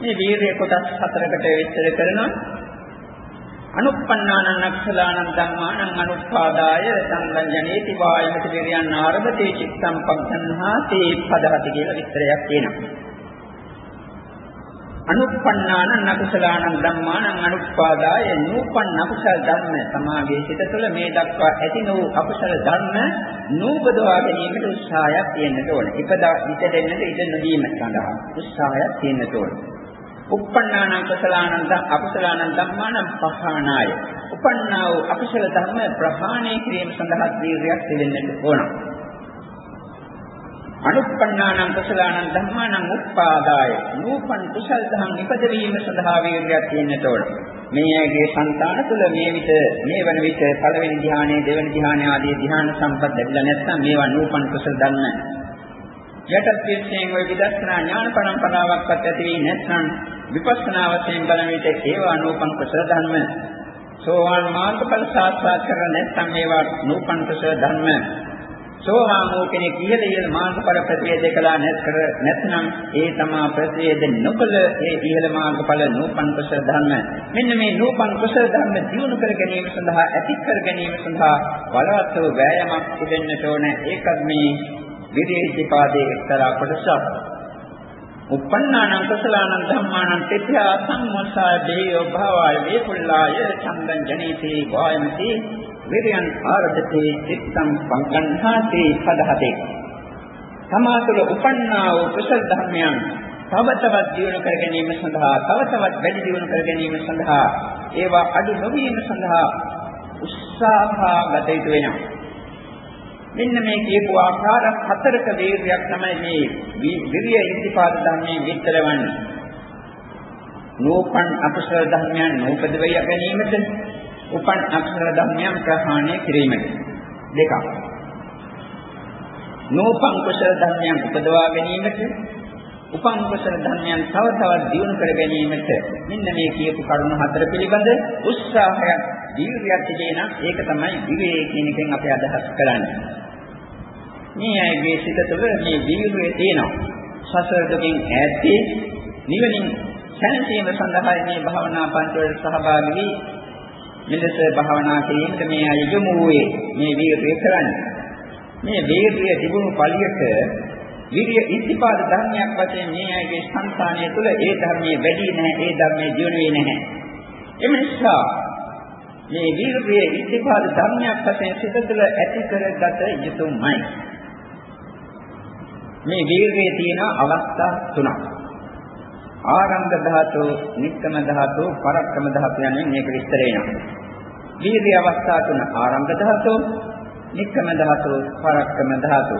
මේ වීර්යය කොටස් හතරකට විස්තර කරනවා. අනුප්පන්නානං අක්ඛලානං ධම්මානං අනුපාදාය සංගංජනේති වායමති විරියන් ආරභතේ චිත්තං පග්ගන්හාති පදහති කියලා විස්තරයක් තියෙනවා. අනුප්පන්නානං අකුසලානං ධම්මානං අනුපාදාය නූපන් අකුසල ධර්ම සමාගයේ සිට තුළ මේ දක්වා ඇති වූ අකුසල ධර්ම නූපදවා ගැනීමට උත්සාහයක් තියෙන්න ඕනේ. ඉපදා ඉතෙන්නට ඉඩ නොදීම සඳහා උත්සාහයක් තියෙන්න ඕනේ. uppannānaṁ kusalaanaṁ අකුසලානං ධම්මානං පහානාය. උපන්නා වූ අකුසල ධර්ම ප්‍රහාණය කිරීම සඳහා ධීරයක් දෙන්නට ඕන. අනුප්පන්නානං කුසලානං ධම්මානං උප්පාදාය. නූපන් කුසල ධම් ඉපදවීම සඳහා වීර්යයක් දෙන්නට ඕන. මේ ඇගේ సంతාන තුල මේ විට මේ වන විට පළවෙනි ධ්‍යානයේ දෙවෙනි ධ්‍යානයේ ආදී ධ්‍යාන සම්පත් ලැබිලා නැත්නම් මේවා නූපන් කුසල ධම් යටත් පිළිසෙන් ওই විදර්ශනා ඥාන පරම්පරාවක්වත් ඇති වෙන්නේ නැත්නම් විපස්සනා වශයෙන් බලන විට ඒවා නූපන් කුසල ධර්ම. සෝවාන් මාර්ගඵල සාක්ෂාත් කර නැත්නම් මේවා නූපන් කුසල ධර්ම. සෝවාන් වූ කෙනෙක් ඉහළ ඉහළ මාර්ගඵල ප්‍රතිවේද කළා නැත්කර නැත්නම් ඒ තමා ප්‍රතිවේද නොකළ ඒ ඉහළ මාර්ගඵල නූපන් කුසල ධර්ම. මෙන්න මේ නූපන් කුසල ධර්ම දියුණු කර ගැනීම සඳහා ඇති කර ගැනීම සඳහා බලවත් වූ වෑයමක් තිබෙන්නට ඕන. ඒකත් මේ විදේශීපාදයේ එක්තරා කොටසක්. Uppannānaṁ කුසලානං ධම්මානං තිත්‍යා සම්මෝසාය දේයෝ භාවාය වේකුල්ලාය චන්දං ජනීති වායමති විරියං ආරදති චිත්තං පංකණ්හාති පදහතේ සමාතුල උපන්නා වූ කුසල ධර්මයන් තව තවත් දියුණු කර ගැනීම සඳහා තව තවත් වැඩි දියුණු කර ගැනීම සඳහා ඒවා අඩු නොවීම සඳහා උත්සාහ ගත යුතු වෙනවා. මෙන්න මේ කියපු ආකාර හතරක වේගයක් තමයි මේ විරිය ඉතිපාද ධර්මයේ විස්තර වන්නේ. නෝපන් අකුසල ධර්මයන් නූපද වේ ගැනීමට උපන් අකුසල ධර්මයන් ප්‍රහාණය කිරීමට දෙකක්. නෝපන් කුසල ධර්මයන් උපදවා ගැනීමට උපන් කුසල ධර්මයන් තව තවත් දියුණු කර ගැනීමට මෙන්න මේ කියපු කරුණු හතර පිළිබඳ උත්සාහයක් දීර්ඝයක් තිබේනම් ඒක තමයි විවේකී කියන එකෙන් අපි අදහස් කරන්නේ. මේ අයගේ සිත තුළ මේ වීර්යය තියෙනවා. සසර දුකින් ඈත් වී නිවනින් සැනසීම සඳහා මේ භාවනා පන්තිවලට සහභාගී වී මෙලෙස භාවනා කිරීමට මේ අය යොමු වූයේ මේ වීර්යය කරන්නේ. මේ වීර්යය තිබුණු පළියට විරිය ඉතිපාද ධර්මයක් වශයෙන් මේ අයගේ සංසානය තුළ ඒ ධර්මයේ වැඩි නැහැ, ඒ ධර්මයේ දියුණු වෙන්නේ නැහැ. එම නිසා මේ වීර්යයේ ඉතිපාද ධර්මයක් වශයෙන් සිත තුළ ඇති කරගත යුතුමයි. මේ වීර්යයේ තියෙන අවස්ථා තුනක්. ආරම්භ ධාතු, නික්කම ධාතු, පරක්කම ධාතු යන මේක විස්තර වෙනවා. වීර්ය අවස්ථා තුන ආරම්භ ධාතු, නික්කම ධාතු, පරක්කම ධාතු.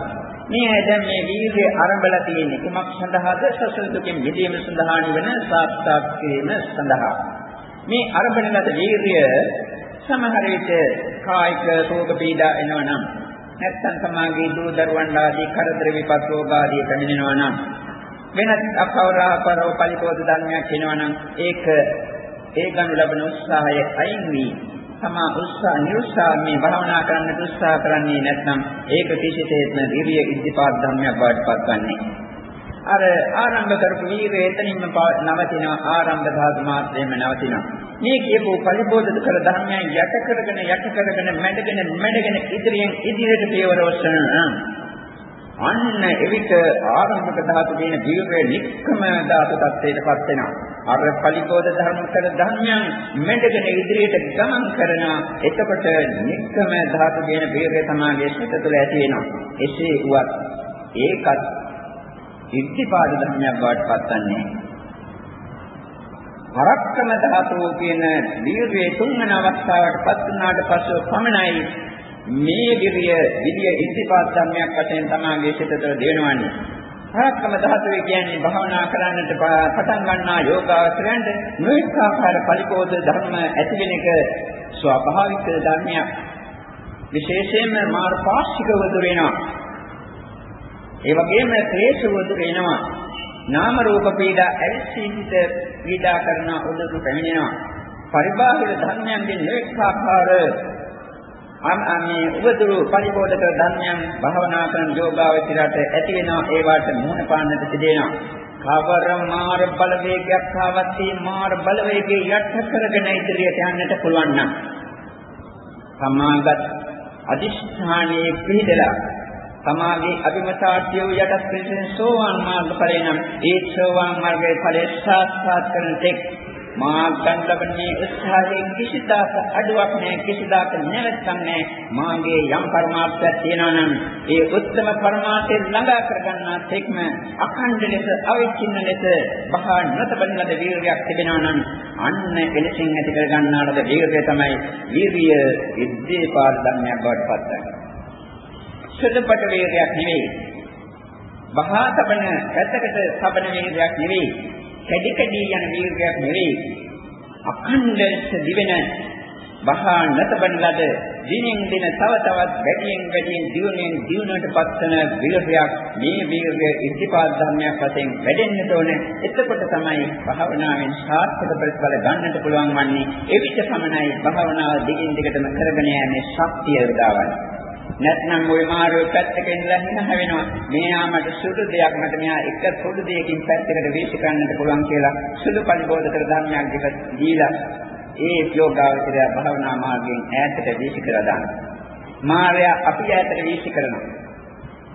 මේ දැන් මේ වීර්ය ආරම්භලා තියෙන්නේ කුමක් සඳහාද? සසල දුකින් මිදීම සඳහා නිවන සාක්ෂාත් කිරීම සඳහා. මේ ආරම්භන ලද වීර්ය සමහර විට කායික රෝග පීඩා එනවා නම් නැත්නම් සමාගයේ දූ දරුවන් ආදී කරදර විපත් රෝග ආදී පැමිණෙනවා නම් වෙනත් අපවරා කරව පරිපෝධ ධර්මයක් එනවා නම් ඒක ඒ ගනු ලබන උත්සාහය අයින් වී තමා උත්සාහ නිරුත්සාහ මේ භාවනා කරන්න උත්සාහ කරන්නේ නැත්නම් ඒක කිසිසේත්ම විරිය ඉද්ධිපාද ධර්මයක් බවට පත්වන්නේ. අර ආරම්භ කරපු වීරය එතනින්ම නවතිනවා. ආරම්භ ධාතු මාත්‍රයෙන්ම නවතිනවා. මේ කියපු පරිබෝධක කර ධර්මයන් යට කරගෙන යට කරගෙන මැඩගෙන මැඩගෙන ඉදිරියෙන් ඉදිරියට පියවර ඔස්සන අන්න එවිට ආරම්භක ධාතු කියන ජීවයේ නික්කම ධාතු tattweටපත් වෙනවා. අර පරිබෝධ ධර්ම කර ධර්මයන් මැඩගෙන ඉදිරියට ගමන් කරන එතකොට නික්කම ධාතු කියන ජීවයේ සමාගයේ සිත තුළ ඇති වෙනවා. එසේ වුවත් ඒකත් ඉද්ධිපාද ධර්මයක් බවට පත්වන්නේ පරක්කම ධාතුව කියන දීර්ඝයේ තුන්වන අවස්ථාවට පත් වුණාට පස්සෙ පමණයි මේ විරිය විරිය ඉද්ධිපාද ධර්මයක් වශයෙන් තමාගේ සිතට දෙනවන්නේ පරක්කම ධාතුවේ කියන්නේ භාවනා කරන්නට පටන් ගන්නා යෝගාවචරයන්ට නොඑක ආකාර පරිපෝධ ධර්ම ඇති වෙන එක ස්වභාවික ධර්මයක් විශේෂයෙන්ම මාර්ග පාක්ෂිකව දුරේනවා ඒ වගේම ක්ලේශ වදුර එනවා. නාම රූප පීඩා ඇවිස්සීහිත පීඩා කරන උදතු පැමිණෙනවා. පරිබාහිර ධර්මයන්ගෙන් ඒකාකාර අනේ උවදුරු පරිබෝධක ධර්මයන් භවනා කරන යෝගාවචරයට ඇති වෙනවා ඒවට මුහුණ පාන්නට සිදෙනවා. කවර මාර බලවේගයක් ආවත් මේ මාර බලවේගය යට කරගෙන ඉදිරියට යන්නට පුළුවන් නම් සමාගත් අදිෂ්ඨානයේ පිළිදලා තමාගේ අභිමතාර්ථය යටත් පිළිසෙන සෝවාන් මාර්ග ඵලය නම් ඒ සෝවාන් මාර්ගයේ ඵලය සාක්ෂාත් කරන තෙක් මා ගන්න ලබන්නේ උත්සාහයෙන් කිසිදාක අඩුවක් නැහැ කිසිදාක නැවැත්මක් නැහැ මාගේ යම් පරමාර්ථයක් තියෙනවා නම් ඒ උත්තම පරමාර්ථය ළඟා කරගන්නා තෙක්ම අඛණ්ඩ ලෙස අවිච්ඡින්න ලෙස බහා නොතබන ලද වීර්යයක් තිබෙනවා නම් අන්න එලෙසින් ඇති කරගන්නා ලද වීර්යය තමයි වීර්ය ඉද්දීපාද ධර්මයක් බවට පත් වෙනවා සුදුපට වේගයක් නෙවෙයි. බහා තබන පැත්තකට තබන වේගයක් නෙවෙයි. කැඩි කැඩි යන වේගයක් නෙවෙයි. අඛණ්ඩව දිවෙන බහා නැතබන ලද දිනෙන් දින තව තවත් වැඩියෙන් වැඩියෙන් දියුණුවෙන් දියුණුවට පත්වන වීර්යයක් මේ වීර්යය ඉද්ධිපාද ධර්මයක් වශයෙන් වැඩෙන්නට ඕනේ. එතකොට තමයි භාවනාවෙන් සාර්ථක ප්‍රතිඵල ගන්නට පුළුවන් වන්නේ. එවිට පමණයි භාවනාව දිගින් දිගටම කරගෙන යන්නේ ශක්තිය උදාවන්නේ. නැත්නම් ওই මාර්ගය පැත්තකින් ලැහින හැවෙනවා. මෙයා මට සුදු දෙයක් මට මෙයා එක පොඩු දෙයකින් පැත්තකට වීසි කරන්නට පුළුවන් කියලා සුදු පරිබෝධ කර ධර්මයක් දීලා ඒ යෝගාවචරය භවනා මාර්ගයෙන් ඈතට වීසි කර දානවා. මාර්යා අපි ඈතට වීසි කරනවා.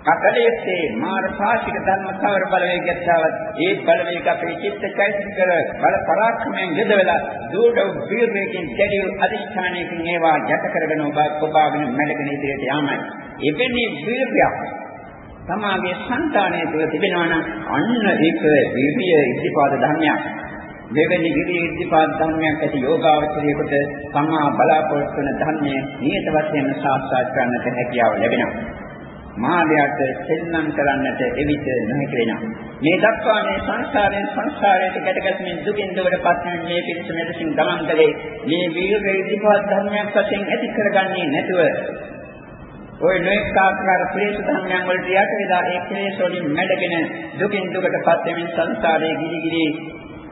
කකලයේත්තේ මාර පාශික ධර්ම කවර බලවේගයක් තාවත් ඒ බලවේග අපේ චිත්ත චෛතසික කර බල පරාක්‍රමයෙන් යදවලා දුරව වීරයෙන් දැඩි අධිෂ්ඨානයකින් ඒවා යට කරගෙන ඔබ ඔබාගෙන මැඩගෙන ඉදිරියට යාමයි. එපෙන්නේ වීරයක් තමාගේ సంతානය තුළ තිබෙනවා නම් අන්න ඒක විවිය ඉතිපාද ධර්මයක්. මෙවැනි විවිධ ඉතිපාද ධර්මයක් ඇති යෝගාවචරයේකට සමා බලාපොරොත්තු වන ධර්මයේ නියත වශයෙන් සාක්ෂාත් කරන්නට හැකියාව ලැබෙනවා. මායයට සෙල්ලම් කරන්නට එවිට නොහැකි වෙනවා. මේ දක්වා මේ සංසාරයෙන් සංසාරයට ගැටගැස්මෙන් දුකින් දුකට පත්වන මේ පිරිස මෙතසින් ගමන් කළේ මේ වීර්ය ඉදිරිපත් ධර්මයක් වශයෙන් ඇති කරගන්නේ නැතුව ඔය නොඑක ආකාර ක්ලේශ ධර්මයන් වලට යට වෙලා ඒ ක්ලේශ වලින් මැඩගෙන දුකින් දුකට පත් වෙමින් සංසාරයේ ගිලිගිලි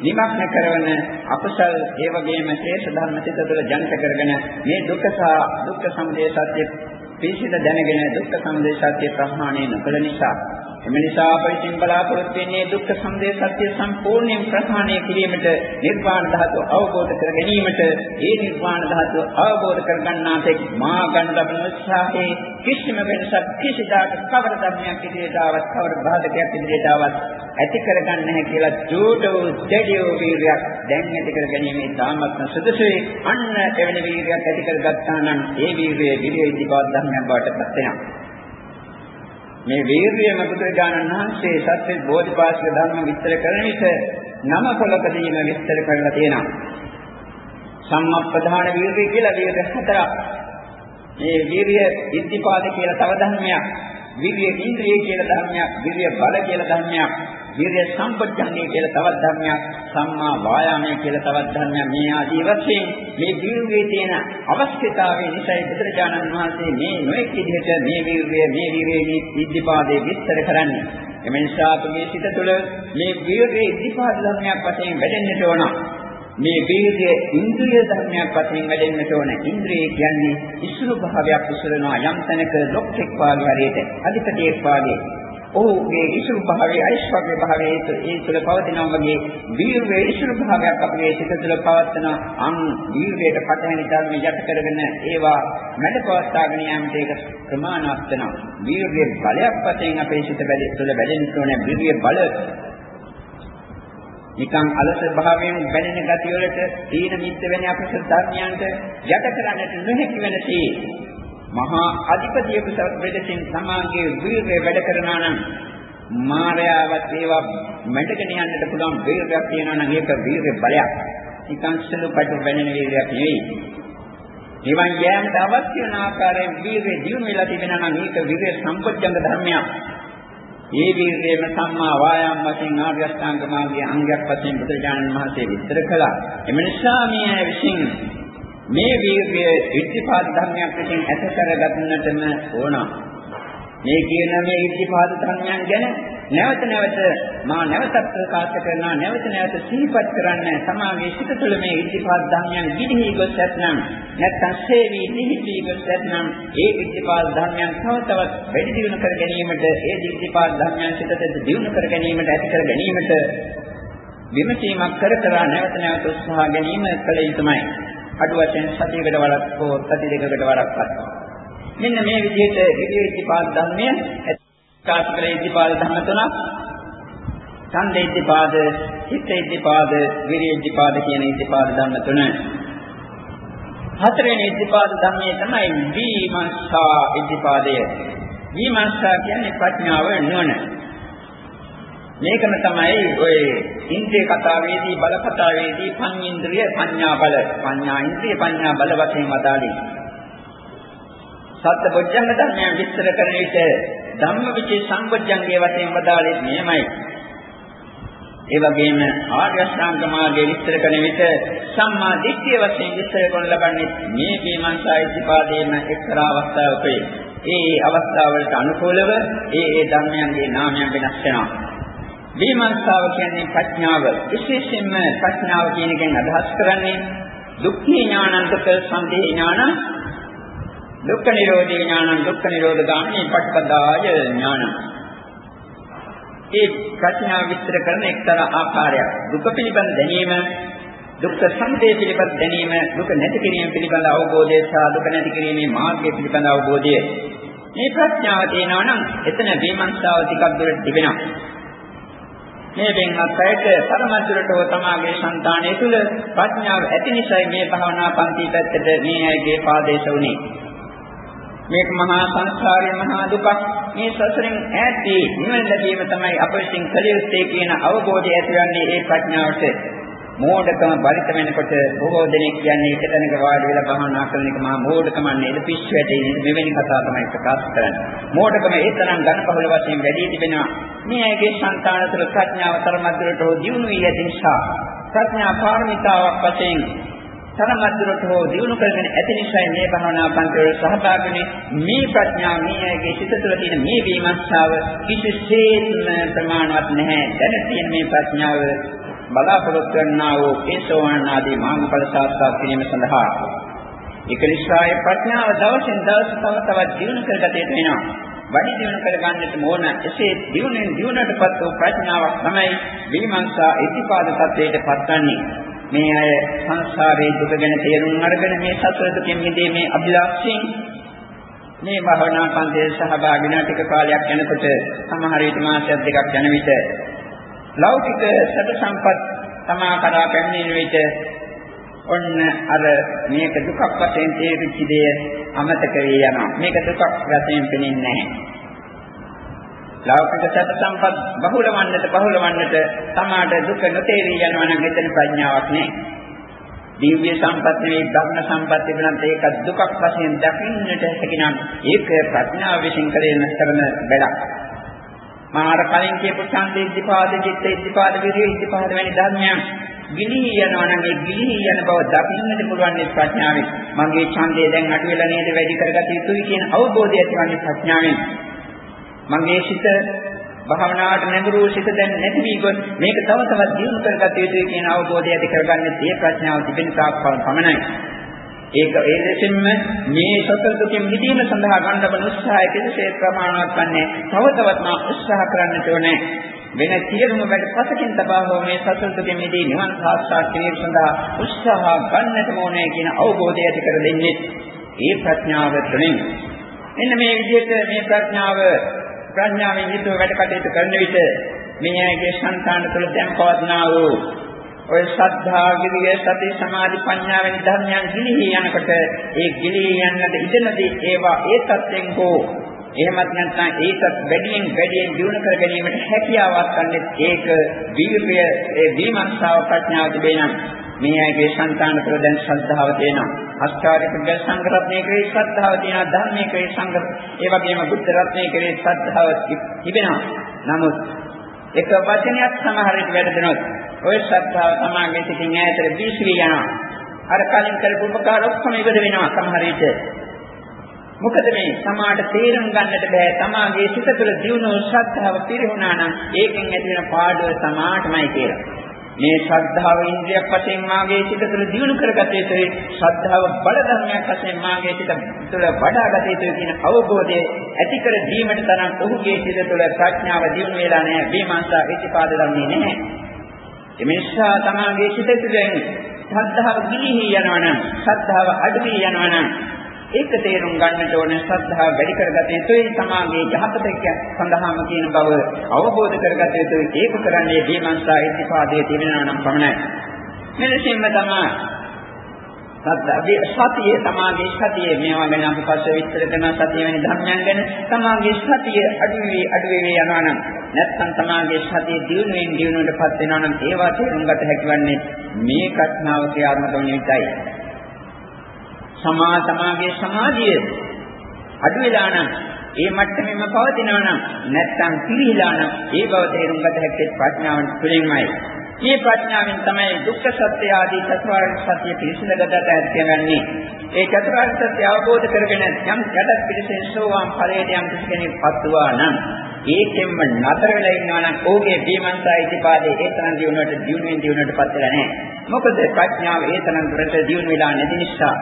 නිමග්න කරන අකුසල් ඒ වගේම ක්ලේශ ධර්ම සිත තුළ ජනිත කරගෙන මේ දුක්ඛ සහ දුක්ඛ සමුදය සත්‍ය පිළිසිත දැනගෙන දුක්ඛ සමුදය සත්‍ය ප්‍රහාණය නොකළ නිසා එම නිසා අප විසින් බලාපොරොත්තු වෙන්නේ දුක්ඛ සමුදය සත්‍ය සම්පූර්ණයෙන් ප්‍රහාණය කිරීමට නිර්වාණ ධාතුව අවබෝධ කර ගැනීමට ඒ නිර්වාණ ධාතුව අවබෝධ කර ගන්නාතෙක් මා ගන්න ලබන උත්සාහයේ කිසිම වෙනසක් කිසිදාක කවර ධර්මයක් ඉදිරියට ආවත් කවර බාධකයක් ඉදිරියට ආවත් ඇති කරගන්න නැහැ කියලා චූටෝ දෙඩියෝ වීර්යයක් දැන් ඇති කර ගැනීම ඉතාමත් සුදුසුයි අන්න එවැනි වීර්යයක් ඇති කරගත්තා නම් ඒ වීර්යයේ විරිය ඉදිපාද ධර්මයක් බවට පත් වෙනවා මේ වීර්යම බුදුරජාණන් වහන්සේ සත්‍ය බෝධිපාශික ධර්ම විස්තර කරන විට නම පොලකදීම විස්තර කරලා තියෙනවා. සම්මප්පදාන වීර්යය කියලා වීර්ය හතරක්. මේ වීර්ය ඉද්ධිපාද කියලා තව ධර්මයක්. වීර්ය ඉන්ද්‍රිය කියලා ධර්මයක්. වීර්ය බල කියලා ධර්මයක්. වීර්ය සම්පජ්ජන්නේ කියලා තවත් ධර්මයක් සම්මා වායාමයේ කියලා තවත් ධර්මයක් මේ ආදී වශයෙන් මේ වීර්යයේ තියෙන අවශ්‍යතාවය නිසායි බුදුරජාණන් වහන්සේ මේ නොඑක් විදිහට මේ වීර්යය මේ වීර්යයේ ඉද්ධිපාදේ විස්තර කරන්නේ එම නිසා තුමේ සිත තුළ මේ වීර්යයේ ඉද්ධිපාද ධර්මයක් වශයෙන් වැඩෙන්නට ඕන මේ වීර්යයේ ඉන්ද්‍රිය ධර්මයක් වශයෙන් වැඩෙන්නට ඕන. ඉන්ද්‍රිය කියන්නේ ඉසුරු භාවයක් උසරනවා යම් තැනක ලොක්ෙක් වාගේ හරියට අධිපතියෙක් වාගේ. ඔහුගේ ඉසුරු භාවයේ ඓශ්වර්ය භාවයේ ඒ තුළ පවතිනා වගේ වීර්යයේ ඉසුරු භාවයක් අපගේ සිත තුළ පවත්වන අන් වීර්යයට පටහැනි ධර්ම යට කරගෙන ඒවා මැඩ පවත්වාගෙන යාමට ඒක ප්‍රමාණවත් වෙනවා. වීර්යයේ බලයක් වශයෙන් අපේ සිත බැලි තුළ බැලෙන්න ඕනේ. වීර්යයේ බල නිකන් අලස භාවයෙන් බැඳෙන ගතිය වලට තීන මිත්‍ය වෙන අපේ ධර්මයන්ට යට කරන්නට නොහැකි වෙනසී මහා අධිපතියෙකු වෙදසින් සමාගයේ වීරය වැඩ කරනවා නම් මායාවත් ඒවා මැඩගෙන යන්නට පුළුවන් වීරයක් තියෙනවා නම් ඒක වීර බලයක්. නිකන් සුළු පටු බැනෙන වීරයක් නෙවෙයි. නිවන් යෑමට අවශ්‍ය වන ආකාරයෙන් වීරය දියුණු වෙලා තිබෙනවා නම් ඒක වීරය සම්පජ්ජංග ධර්මයක්. ඒ වීර්යයේම සම්මා වායාම වශයෙන් ආර්ය අෂ්ටාංග මාර්ගයේ අංගයක් වශයෙන් බුදුරජාණන් වහන්සේ විස්තර කළා. එම නිසා මේ විසින් මේ වීර්යය ඉද්ධිපාද ධර්මයක් විසින් ඇත කරගන්නටම ඕන. මේ කියන මේ ඉද්ධිපාද ධර්මයන් ගැන නැවත නැවත මා නැවතත් ප්‍රකාශ කරනවා නැවත නැවත සිහිපත් කරන්න සමාගයේ සිට තුළ මේ ඉද්ධිපාද ධර්මයන් ගිලිහි ගොස් නැත්නම් නැත්නම් සේවි නිහිති ගොස් නැත්නම් ඒ ඉද්ධිපාද ධර්මයන් තව තවත් වැඩි දියුණු කර ගැනීමට ඒ ඉද්ධිපාද ධර්මයන් සිටට දියුණු කර ගැනීමට ඇති කර ගැනීමට විමසීමක් කර කර නැවත නැවත උත්සාහ ගැනීම කළ යුතුමයි. අඩු වශයෙන් සතියකට වරක් හෝ සති දෙකකට වරක්වත්. මෙන්න මේ විදිහට විවිධ ඉතිපාද ධර්මය ප්‍රකාශ කළ ඉතිපාද ධර්ම තුනක් ඡන්දේ ඉතිපාද, හිතේ ඉතිපාද, විරිය ඉතිපාද කියන ඉතිපාද ධර්ම තුන. හතරවෙනි ඉතිපාද ධර්මයේ තමයි විමර්ශා ඉතිපාදය. විමර්ශා කියන්නේ ප්‍රඥාව නුවණ. මේකම තමයි ඔය ඉන්ද්‍රිය කතාවේදී බල කතාවේදී පඤ්ඤේන්ද්‍රිය පඤ්ඤා බල පඤ්ඤා ඉන්ද්‍රිය පඤ්ඤා බල වශයෙන් වදාළේ. සත්‍ය බොජ්ජංග ධර්මයන් විස්තර කරන විට ධම්මවිචේ සම්බොජ්ජංගයේ වශයෙන් වදාළේ මෙයමයි. ඒ වගේම ආර්ය අෂ්ටාංග මාර්ගයේ විස්තර කරන විට සම්මා දිට්ඨිය වශයෙන් විස්තර කරන ලබන්නේ මේ පීමන්සා ඉතිපාදේන එක්තරා අවස්ථාවකයි. ඒ අවස්ථාවලට අනුකූලව ඒ ඒ ධර්මයන්ගේ නාමයන් වෙනස් වෙනවා. විමර්ශාව කියන්නේ ප්‍රඥාව. විශේෂයෙන්ම ප්‍රඥාව කියන එකෙන් අදහස් කරන්නේ දුක්ඛේ ඥානන්තක සම්දේ ඥාන දුක්ඛ නිරෝධේ ඥානං දුක්ඛ නිරෝධ ගාමිනී පටිපදාය ඥානං. ඒ ප්‍රඥාව විස්තර කරන එක්තරා ආකාරයක්. දුක පිළිබඳ දැනීම දුක්ඛ සමුදය පිළිබඳ දැනීම දුක නැති කිරීම පිළිබඳ අවබෝධය සහ දුක නැති කිරීමේ මාර්ගය පිළිබඳ අවබෝධය මේ ප්‍රඥාව තියෙනවා නම් එතන විමර්ශාව ටිකක් දුරට තිබෙනවා මේ වෙනත් අයට තරමද්දුරට හෝ තමාගේ సంతානය තුළ ප්‍රඥාව ඇති නිසායි මේ භාවනා පන්ති පැත්තට මේ අයගේ පාදේශ වුනේ. මේක මහා සංසාරයේ මහා දුකක්. මේ සසරෙන් ඈත්දී නිවන ලැබීම තමයි අප විසින් කළ යුත්තේ කියන අවබෝධය ඇතිවන්නේ ඒ ප්‍රඥාවට. මෝඩකම බරිත වෙනකොට බොහෝ දෙනෙක් කියන්නේ එක තැනක වාඩි වෙලා භාවනා කරන එක මහා මෝඩකම නේද පිස්සු වැටේ මෙවැනි කතා තමයි ප්‍රකාශ කරන්නේ. මෝඩකම ඒ තරම් ඝනපහළ වශයෙන් වැඩි තිබෙනවා. මේ ඇගේ සංකාන තුළ ප්‍රඥාව තරමද්දරට හෝ දියුණු වී ඇති නිසා ප්‍රඥා පාරමිතාවක් වශයෙන් තරමද්දරට හෝ දියුණු කරගෙන ඇති නිසා මේ භාවනා පන්තිවල සහභාගී මේ ප්‍රඥාව මේ ඇගේ සිත තුළ තියෙන මේ විමර්ශාව කිසිසේත්ම ප්‍රමාණවත් නැහැ. දැන තියෙන මේ ප්‍රඥාව බලාපොරොත්තු වන්නා වූ ඒසෝවාන් ආදී මාර්ගඵල සාක්ෂාත් කිරීම සඳහා ඒක නිසා ඒ ප්‍රඥාව දවසින් දවස තව තවත් දියුණු කරගත යුතු වෙනවා. වැඩි දියුණු කරගන්නට ඕන එසේ දියුණුවෙන් දියුණුවටපත් වූ ප්‍රඥාවක් තමයි විමර්ශා ඉතිපාද තත්වයට පත්වන්නේ. මේ අය සංසාරයේ දුක ගැන තේරුම් අරගෙන මේ සසර දුකින් මිදීමේ අභිලාෂයෙන් මේ භවනා පන්තියේ සහභාගී වෙන ටික කාලයක් යනකොට සමහර විට මාසයක් දෙකක් යන විට ලෞකික සැප සම්පත් තමා කරා පැමිණෙන විට ඔන්න අර මේක දුකක් වශයෙන් තේරිච්ච දේ අමතක වී යනවා. මේක දුකක් වශයෙන් පෙනෙන්නේ නැහැ. ලෞකික සැප සම්පත් බහුල වන්නට බහුල වන්නට තමාට දුක නොතේරී යනවා නම් එතන ප්‍රඥාවක් නැහැ. දිව්‍ය සම්පත් නෙවෙයි ධර්ම සම්පත් තිබුණත් ඒක දුකක් වශයෙන් දකින්නට හැකි නම් ඒක ප්‍රඥාව විසින් කරන කරන වැඩක්. මාර කලින් කියපු ඡන්දේ ඉද්ධිපාද චිත්ත ඉද්ධිපාද විරිය ඉද්ධිපාද වැනි ධර්මයන් ගිලී යනවා නම් ඒ ගිලී යන බව දකින්නට පුළුවන් මේ ප්‍රඥාවෙන් මගේ ඡන්දය දැන් අඩු වෙලා නේද වැඩි කරගත යුතුයි කියන අවබෝධය ඇතිවන්නේ ප්‍රඥාවෙන් මගේ සිත භාවනාවට නැඹුරු සිත දැන් නැති වී ගොස් මේක තව තවත් දියුණු කරගත යුතුයි කියන අවබෝධය ඇති කරගන්නේ ඒ ප්‍රඥාව තිබෙන තාක් පමණයි. ඒක ඒ දෙසින්ම මේ සතර දුකින් මිදීම සඳහා ගන්න ලබන උත්සාහය කෙසේත් ප්‍රමාණවත් වන්නේ තව තවත් මා උත්සාහ කරන්නට ඕනේ. වෙන සියලුම වැඩ පසකින් තබා හෝ මේ සතර දුකින් මිදී නිවන් සාක්ෂාත් කිරීම සඳහා උත්සාහ ගන්නට ඕනේ කියන අවබෝධය ඇති කර දෙන්නේ ඒ ප්‍රඥාව තුළින්. එන්න මේ විදිහට මේ ප්‍රඥාව ප්‍රඥාවෙන් යුතුව වැඩ කටයුතු කරන විට මේ ඇගේ సంతාන තුළ දැන් පවත්නා වූ ඔය ශ්‍රද්ධා විරිය සති සමාධි ප්‍රඥා වැනි ධර්මයන් ගිලිහි යනකොට ඒ ගිලිහි යන්නට ඉඩනදී ඒවා ඒ තත්යෙන් හෝ එහෙමත් නැත්නම් ඒකත් වැඩියෙන් වැඩියෙන් දියුණු කර ගැනීමට හැකියාවක් ගන්නෙත් ඒක වීර්යය ඒ විමර්ශාව ප්‍රඥාව තිබෙනම් මේ අයගේ సంతాන තුළ දැන් ශ්‍රද්ධාව තියෙනවා අෂ්ටාරික සංග්‍රහණයේ ක්‍රේ ශ්‍රද්ධාව තියෙනවා ධර්මයේ ක්‍රේ සංග්‍රහ ඒ වගේම බුද්ධ රත්නයේ ක්‍රේ ශ්‍රද්ධාව තිබෙනවා නමුත් එක වචනයක් සමහර විට වැඩදෙනොත් ඔය ශ්‍රද්ධාව සමාගයේ සිටින් ඈතට බීසී යනවා. අර කලින් කරපු උපකාර ඔක්කොම ඉවර වෙනවා සමහර විට. මොකද මේ සමාඩ තේරුම් ගන්නට බෑ සමාගයේ සිත තුළ දියුණු ශ්‍රද්ධාව පිරිහුණා නම් ඒකෙන් ඇති වෙන පාඩුව සමාටමයි කියලා. මේ ශ්‍රද්ධාව ඉන්ද්‍රියක් වශයෙන් මාගේ සිත තුළ දියුණු කරගත යුතුයි. ශ්‍රද්ධාව බල ධර්මයක් වශයෙන් මාගේ සිත තුළ වඩාගත යුතුයි කියන අවබෝධය ඇති කර දීමට තරම් ඔහුගේ සිත තුළ ප්‍රඥාව දියුණු වෙලා නැහැ. විමර්ශා ඉතිපාද ධර්මයේ නැහැ. එමේෂා තමාගේ සිත තුළින් ශ්‍රද්ධාව ගිලිහි යනවනම් ශ්‍රද්ධාව අඩු වී යනවනම් ඒක තේරුම් ගන්නට ඕන ශ්‍රද්ධාව වැඩි කරගත යුතුයි සමාගයේ යහපත සඳහාම කියන බව අවබෝධ කරගත යුතුයි ඒක කරන්නේ දීමන්සා ඉතිපාදයේ තිබෙනා නම් පමණයි. මෙලෙසින්ම තමයි සත්‍ය සතිය සමාගයේ සතිය මේවා ගැන අපි පස්සේ විස්තර කරන සතිය වෙන ධර්මයන් ගැන සමාගයේ සතිය අඩු වී අඩු වී යනවා නම් නැත්නම් සමාගයේ සතිය දියුණුවෙන් දියුණුවටපත් වෙනවා නම් ඒවා තේරුම් ගත හැකිවන්නේ මේ කර්ණාව ක්‍රියාත්මක වන විටයි. සමා සමාගයේ සමාධිය අඩු වෙලා නම් ඒ මට්ටමෙම පවතිනවා නම් නැත්නම් පිළිහිලා නම් ඒ බව තේරුම් ගත හැකි ප්‍රඥාවන් තුළින්මයි. මේ ප්‍රඥාවෙන් තමයි දුක්ඛ සත්‍ය ආදී චතුරාර්ය සත්‍ය පිළිසිඳගත හැකියන්නේ. ඒ චතුරාර්ය සත්‍ය අවබෝධ කරගෙන යම් යටත් පිළිසෙන් සෝවාන් ඵලයට යම් කෙනෙක් පත්වුවා නම් ඒකෙන්ම නතර වෙලා ඉන්නවා නම් ඕකේ දීමන්තා ඉතිපාදේ ඒ තරම් දිනුවට දිනුවෙන් දිනුවට පත් වෙලා නැහැ. මොකද ප්‍රඥාව ඒ තරම් දුරට දිනු වෙලා නැති නිසා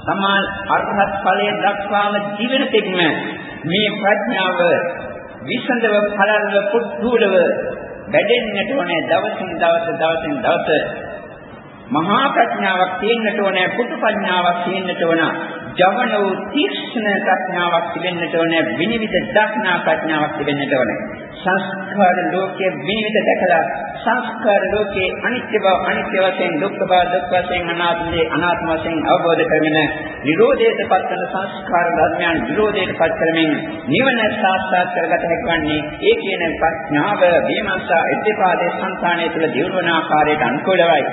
සමාල් අරහත් ඵලයේ දක්වාම ජීවන තෙක්ම මේ ප්‍රඥාව විසඳව පළල්ව පුදුඩව වැඩෙන්නට ඕනේ දවසින් දවස දවසින් දවස. මහා ප්‍රඥාවක් තියෙන්නට ඕනේ පුදු ප්‍රඥාවක් තියෙන්නට ඕන. ජවන වූ තීක්ෂණ ප්‍රඥාවක් තිබෙන්නට ඕනේ විනිවිද දක්නා ප්‍රඥාවක් තිබෙන්නට ඕනේ. සංස්කාර ලෝකයේ විනිවිද දැකලා සංස්කාර ලෝකයේ අනිත්‍ය බව අනිත්‍ය වශයෙන් දුක්ඛ බව දුක්ඛ වශයෙන් අනාත්මයේ අනාත්ම වශයෙන් අවබෝධ කරගෙන නිරෝධයට පත්වන සංස්කාර ධර්මයන් නිරෝධයට පත් කරමින් නිවන සාක්ෂාත් කරගත හැකිවන්නේ ඒ කියන ප්‍රඥාව විමර්ශා ඉද්ධපාදේ සංසානය තුළ දියුණුවන ආකාරයට අනුකූලවයි.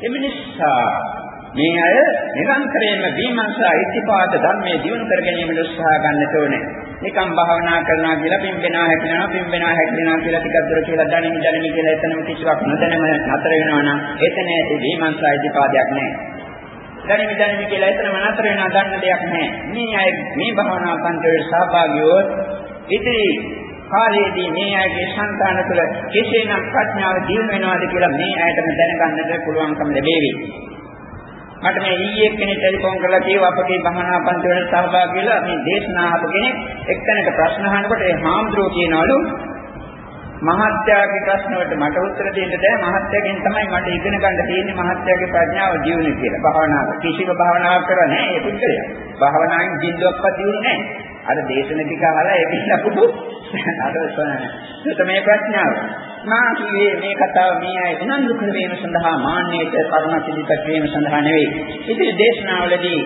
එමිනිස්සා මේ අය නිරන්තරයෙන්ම විමර්ශා ඉතිපාද ධර්මයේ දියුණු කර ගැනීමට උත්සාහ ගන්නට ඕනේ. නිකම් භාවනා කරනවා කියලා පිම්බෙනා හැකිනවා පිම්බෙනා හැකිනවා කියලා ටිකක් දුර කියලා දැනෙමි දැනෙමි කියලා එතනම කිසිවක් නොදැනම නතර වෙනවා නම් එතන ඒ විමර්ශා ඉතිපාදයක් නැහැ. දැනෙමි දැනෙමි කියලා එතනම නතර වෙනවා ගන්න දෙයක් නැහැ. මේ අය මේ භාවනා පන්තිවල සහභාගී වුවොත් ඉතිරි කාලයේදී මේ අයගේ సంతාන තුළ කෙසේනම් ප්‍රඥාව දියුණු වෙනවද කියලා මේ අයටම දැනගන්නට පුළුවන්කම ලැබේවි. මට මේ ඊයේ කෙනෙක් ටෙලිෆෝන් කරලා කිව්වා අපගේ භවනා පන්ති වල සහභාගී වෙලා මේ දේශනා අහපු කෙනෙක් එක්කෙනෙක් ප්‍රශ්න අහනකොට ඒ හාමුදුරුවෝ කියනවලු මහත්යාගේ ප්‍රශ්න වලට මට උත්තර දෙන්න බෑ මහත්යාගෙන් තමයි මට ඉගෙන ගන්න තියෙන්නේ මහත්යාගේ ප්‍රඥාව දියුණු කියලා. භාවනාව කිසිම භාවනාවක් කරන්නේ නැහැ ඒ පුද්ගලයා. භාවනාවෙන් බින්දුවක්වත් දියුණු නැහැ. අර දේශන ටික අහලා ඒකෙන් ලකුණු අර තමයි ප්‍රඥාව. මා කියේ මේ කතාව මේ අය උනන්දු කරවීම සඳහා මාන්නයට කරුණ පිළිපැත් වීම සඳහා නෙවෙයි. ඉතින් දේශනාවලදී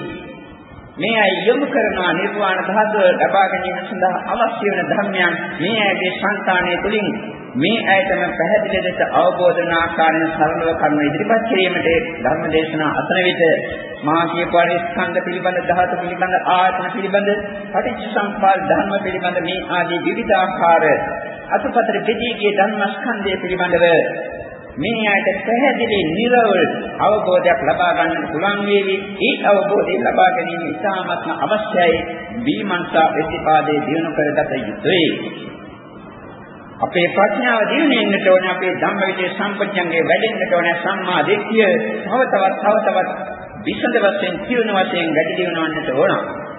මේ අය යොමු කරන නිර්වාණ ධාතුව ලබා ගැනීම සඳහා අවශ්‍ය වෙන ධර්මයන් මේ අයගේ సంతානය තුළින් මේ ඇයටම පැහැදිලි ලෙස අවබෝධ වන ආකාරයෙන් සරලව කර්ම ඉදිරිපත් කිරීමට ධර්ම දේශනා අතර විට මා කියපු පරිස්කන්ධ පිළිබඳ ධාතු පිළිබඳ ආයතන පිළිබඳ පටිච්චසමුප්පාද ධර්ම පිළිබඳ මේ ආදී විවිධ ආකාර අතුපතර දෙදීගේ ධර්මස්කන්ධය පිළිබඳව මේ ඇයට පැහැදිලි නිර්වල් අවබෝධයක් ලබා ගන්නට පුළුවන් වේවි. ඒ අවබෝධය ලබා ගැනීම ඉතාමත්ම අවශ්‍යයි. බීමන්සා ප්‍රතිපාදේ දිනු කරගත යුතුයි. අපේ ප්‍රඥාව දිනුනෙන්නට ඕනේ අපේ ධම්මවිදේ සම්පජ්ජංගේ වැඩෙන්නට ඕනේ සම්මා දිට්ඨිය තව තවත් තව තවත් විසඳ වශයෙන් සියුන වශයෙන් වැඩි දියුණුවන්නට ඕන.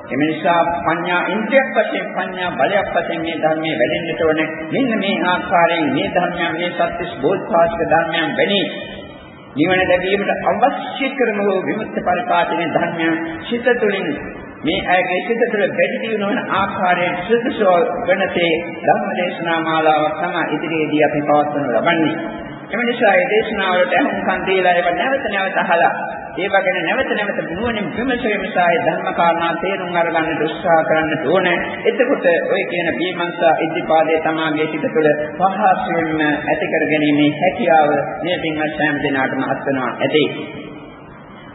එම නිසා පඤ්ඤා ඉන්ද්‍රියක් වශයෙන් පඤ්ඤා බලයක් වශයෙන් මේ ධර්මයේ වැඩෙන්නට ඕනේ. මෙන්න මේ ආකාරයෙන් මේ ධර්මයන් මේ සත්‍විස් බෝධපාශක ධර්මයන් වැඩි නිවන ලැබීමට අවශ්‍ය කරන වූ විමුක්ති පරිපාලනයේ ධර්මයන් සිත තුළින් මේ ඇගේ සිත තුළ වැඩි දියුණු වන ආකාරයෙන් සුදුසු වෙනතේ ධර්මදේශනා මාලාවක් තමයි ඉදිරියේදී අපි පවත්වනු ලබන්නේ. එම නිසා මේ දේශනාවලට අහුම්කම් දීලා ඒව නැවත නැවත අහලා ඒව ගැන නැවත නැවත නුවණින් විමසීම නිසා ඒ ධර්ම කාරණා තේරුම් අරගන්නට උත්සාහ කරන්නට ඕනේ. එතකොට ඔය කියන බීමන්සා ඉද්ධිපාදයේ තමාගේ සිත තුළ පහසුවෙන්ම ඇති කර ගැනීමේ හැකියාව මේ පින්වත් සෑම දිනාටම අත් වෙනවා ඇති.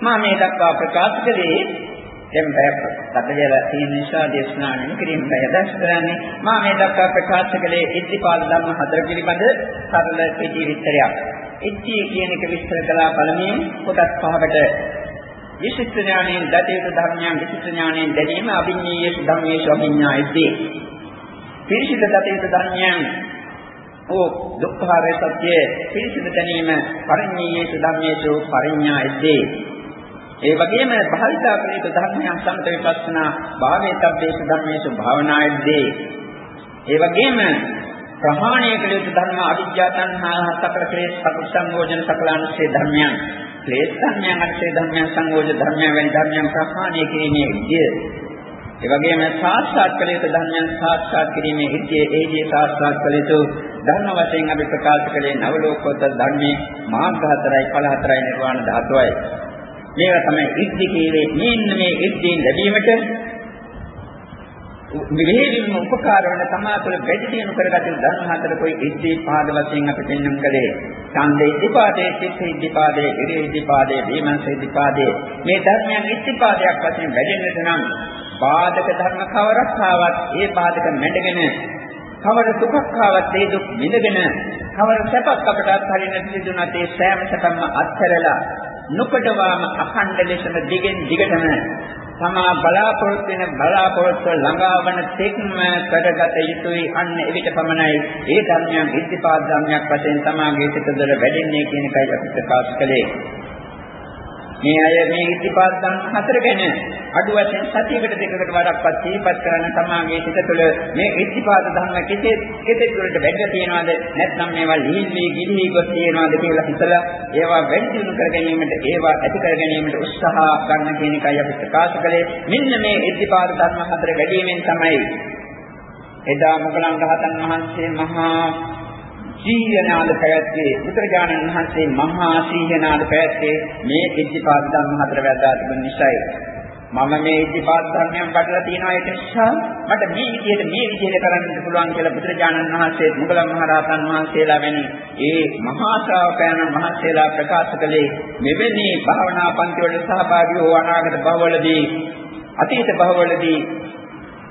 මා මේ දක්වා ප්‍රකාශ කළේ දැන් බයක් කටගල තියෙන නිසා දේශනා නිකිරීම බයදස් කරන්නේ මා මේ දක්වා ප්‍රකාශ කළේ ඉද්ධිපාද ධර්ම හතර පිළිබඳ සරල කෙටි විස්තරයක්. ඉච්ඡී කියන එක විස්තර කළා බලමින් කොටස් පහකට විශිෂ්ට ඥානයෙන් දතේත ධර්මයන් විශිෂ්ට ඥානයෙන් දැනීම අභිඤ්ඤේය ධම්මේශ අභිඤ්ඤායති. පිරිසිදු දතේත ධර්මයන් ඕ දුක්ඛාරය සත්‍ය පිරිසිදු දැනීම පරිඤ්ඤේය ධම්මේශ පරිඤ්ඤායති. ඒ වගේම භාවිතා කළ ධර්මයන් සමත විපස්සනා භාවේතබ්බේස ධර්මේශ භාවනායද්දී ඒ වගේම ප්‍රහාණය කළ යුතු ධර්ම අවිජ්ජා තණ්හා සකල ක්ලේශ සකල සංයෝජන සකලානුසේ ධර්මයන්. ක්ලේශ ධර්මයන් අනුසේ ධර්මයන් සංයෝජන ධර්මයන් වැනි ධර්මයන් ප්‍රහාණය කිරීමේ විදිය. ඒ වගේම සාක්ෂාත් කළ යුතු ධර්මයන් සාක්ෂාත් කිරීමේ විදිය. ඒදී සාක්ෂාත් කළ යුතු ධර්ම වශයෙන් අපි ප්‍රකාශ කළේ නවලෝකෝත්තර ධර්මයේ මාර්ග හතරයි ඵල හතරයි නිර්වාණ ධාතුවයි. මේවා තමයි ඉද්ධි කීවේ. මෙන්න මේ ඉද්ධියෙන් ලැබීමට විහෙලින්ම උපකාර වන සමාතුල වැඩි දියුණු කරගත් ධර්ම හතර කොයි ඉද්ධි පාද වශයෙන් අපි පෙන්වන්න කලේ ඡන්දේ ඉද්ධිපාදේ චිත්ත ඉද්ධිපාදේ ඉරේ ඉද්ධිපාදේ විමංශ ඉද්ධිපාදේ මේ ධර්මයන් ඉද්ධිපාදයක් වශයෙන් වැඩෙන්නට නම් බාධක ධර්ම කවරක් ආවත් ඒ බාධක මැඩගෙන කවර දුකක් ආවත් ඒ දුක් විඳගෙන කවර සැපක් අපට හරියට සිදුනත් ඒ සෑම සැපම අත්හැරලා නොකඩවාම අඛණ්ඩ ලෙසම දිගෙන් දිගටම තමා බලාපොරොත්තු වෙන බලාපොරොත්තු ළඟාවන තෙක්ම කරගත යුතුයි. අන්න එවිට පමණයි ඒ ධර්මයන් ඉද්ධිපාද ධර්මයක් වශයෙන් තමාගේ සිතදල වැඩෙන්නේ කියන එකයි අපි ප්‍රකාශ කළේ. මේ අය මේ ඉතිපාද ධර්ම හතර ගැන අඩු වශයෙන් සතියකට දෙකකට වඩාක්වත් සිහිපත් කරන තමාගේ සිත තුළ මේ ඉතිපාද ධර්ම කෙසේ කෙසේ දුරට වැඩ තියනවාද? නැත්නම් මේවා ලිහිල්ලි ගිලිහි ගොස් තියනවාද කියලා හිතලා ඒවා වැඩි දියුණු කර ගැනීමට ඒවා ඇති කර ගැනීමට උත්සාහ ගන්න කියන එකයි අපි ප්‍රකාශ කළේ. මෙන්න මේ ඉතිපාද ධර්ම හතර වැඩිවීමෙන් තමයි එදා මොගලන් රහතන් වහන්සේ මහා සීහනාද පැවැත්තේ බුදුරජාණන් වහන්සේ මහා සීහනාද පැවැත්තේ මේ ඉද්ධිපාද ධර්ම හතර වැදා තිබෙන නිසායි. මම මේ ඉද්ධිපාද ධර්මයන් වඩලා තියෙනවා ඒක නිසා මට මේ විදිහට මේ විදිහට කරන්න පුළුවන් කියලා බුදුරජාණන් වහන්සේ මුගලන් මහරහතන් වහන්සේලා වැනි ඒ මහා ශ්‍රාවකයන් වහන්සේලා ප්‍රකාශ කළේ මෙවැනි භාවනා පන්ති වල සහභාගී වූ අනාගත භවවලදී අතීත භවවලදී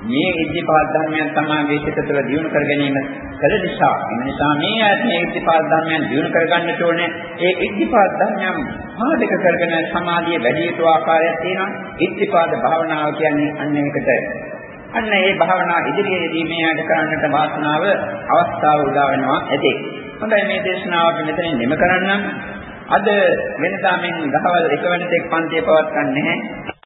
මේ ඉද්ධිපාද ධර්මයන් තමාගේ සිත තුළ දියුණු කර ගැනීම කළ නිසා. ඒ නිසා මේ ආත්මයේ ඉද්ධිපාද ධර්මයන් දියුණු කර ගන්නට ඕනේ. ඒ ඉද්ධිපාද ධර්මයන් පාදක කරගෙන සමාධිය වැඩි යුතු ආකාරයක් තියෙනවා. ඉද්ධිපාද භාවනාව කියන්නේ අන්න ඒකට. අන්න ඒ භාවනා ඉදිරියේදී මේ ආයත කරන්නට වාසනාව අවස්ථාව උදා වෙනවා ඇති. හොඳයි මේ දේශනාව අපි මෙතනින් නිම කරන්නම්. අද වෙනදා මෙන් දහවල් 1 වෙනිතෙක් පන්තිය පවත්වන්නේ නැහැ.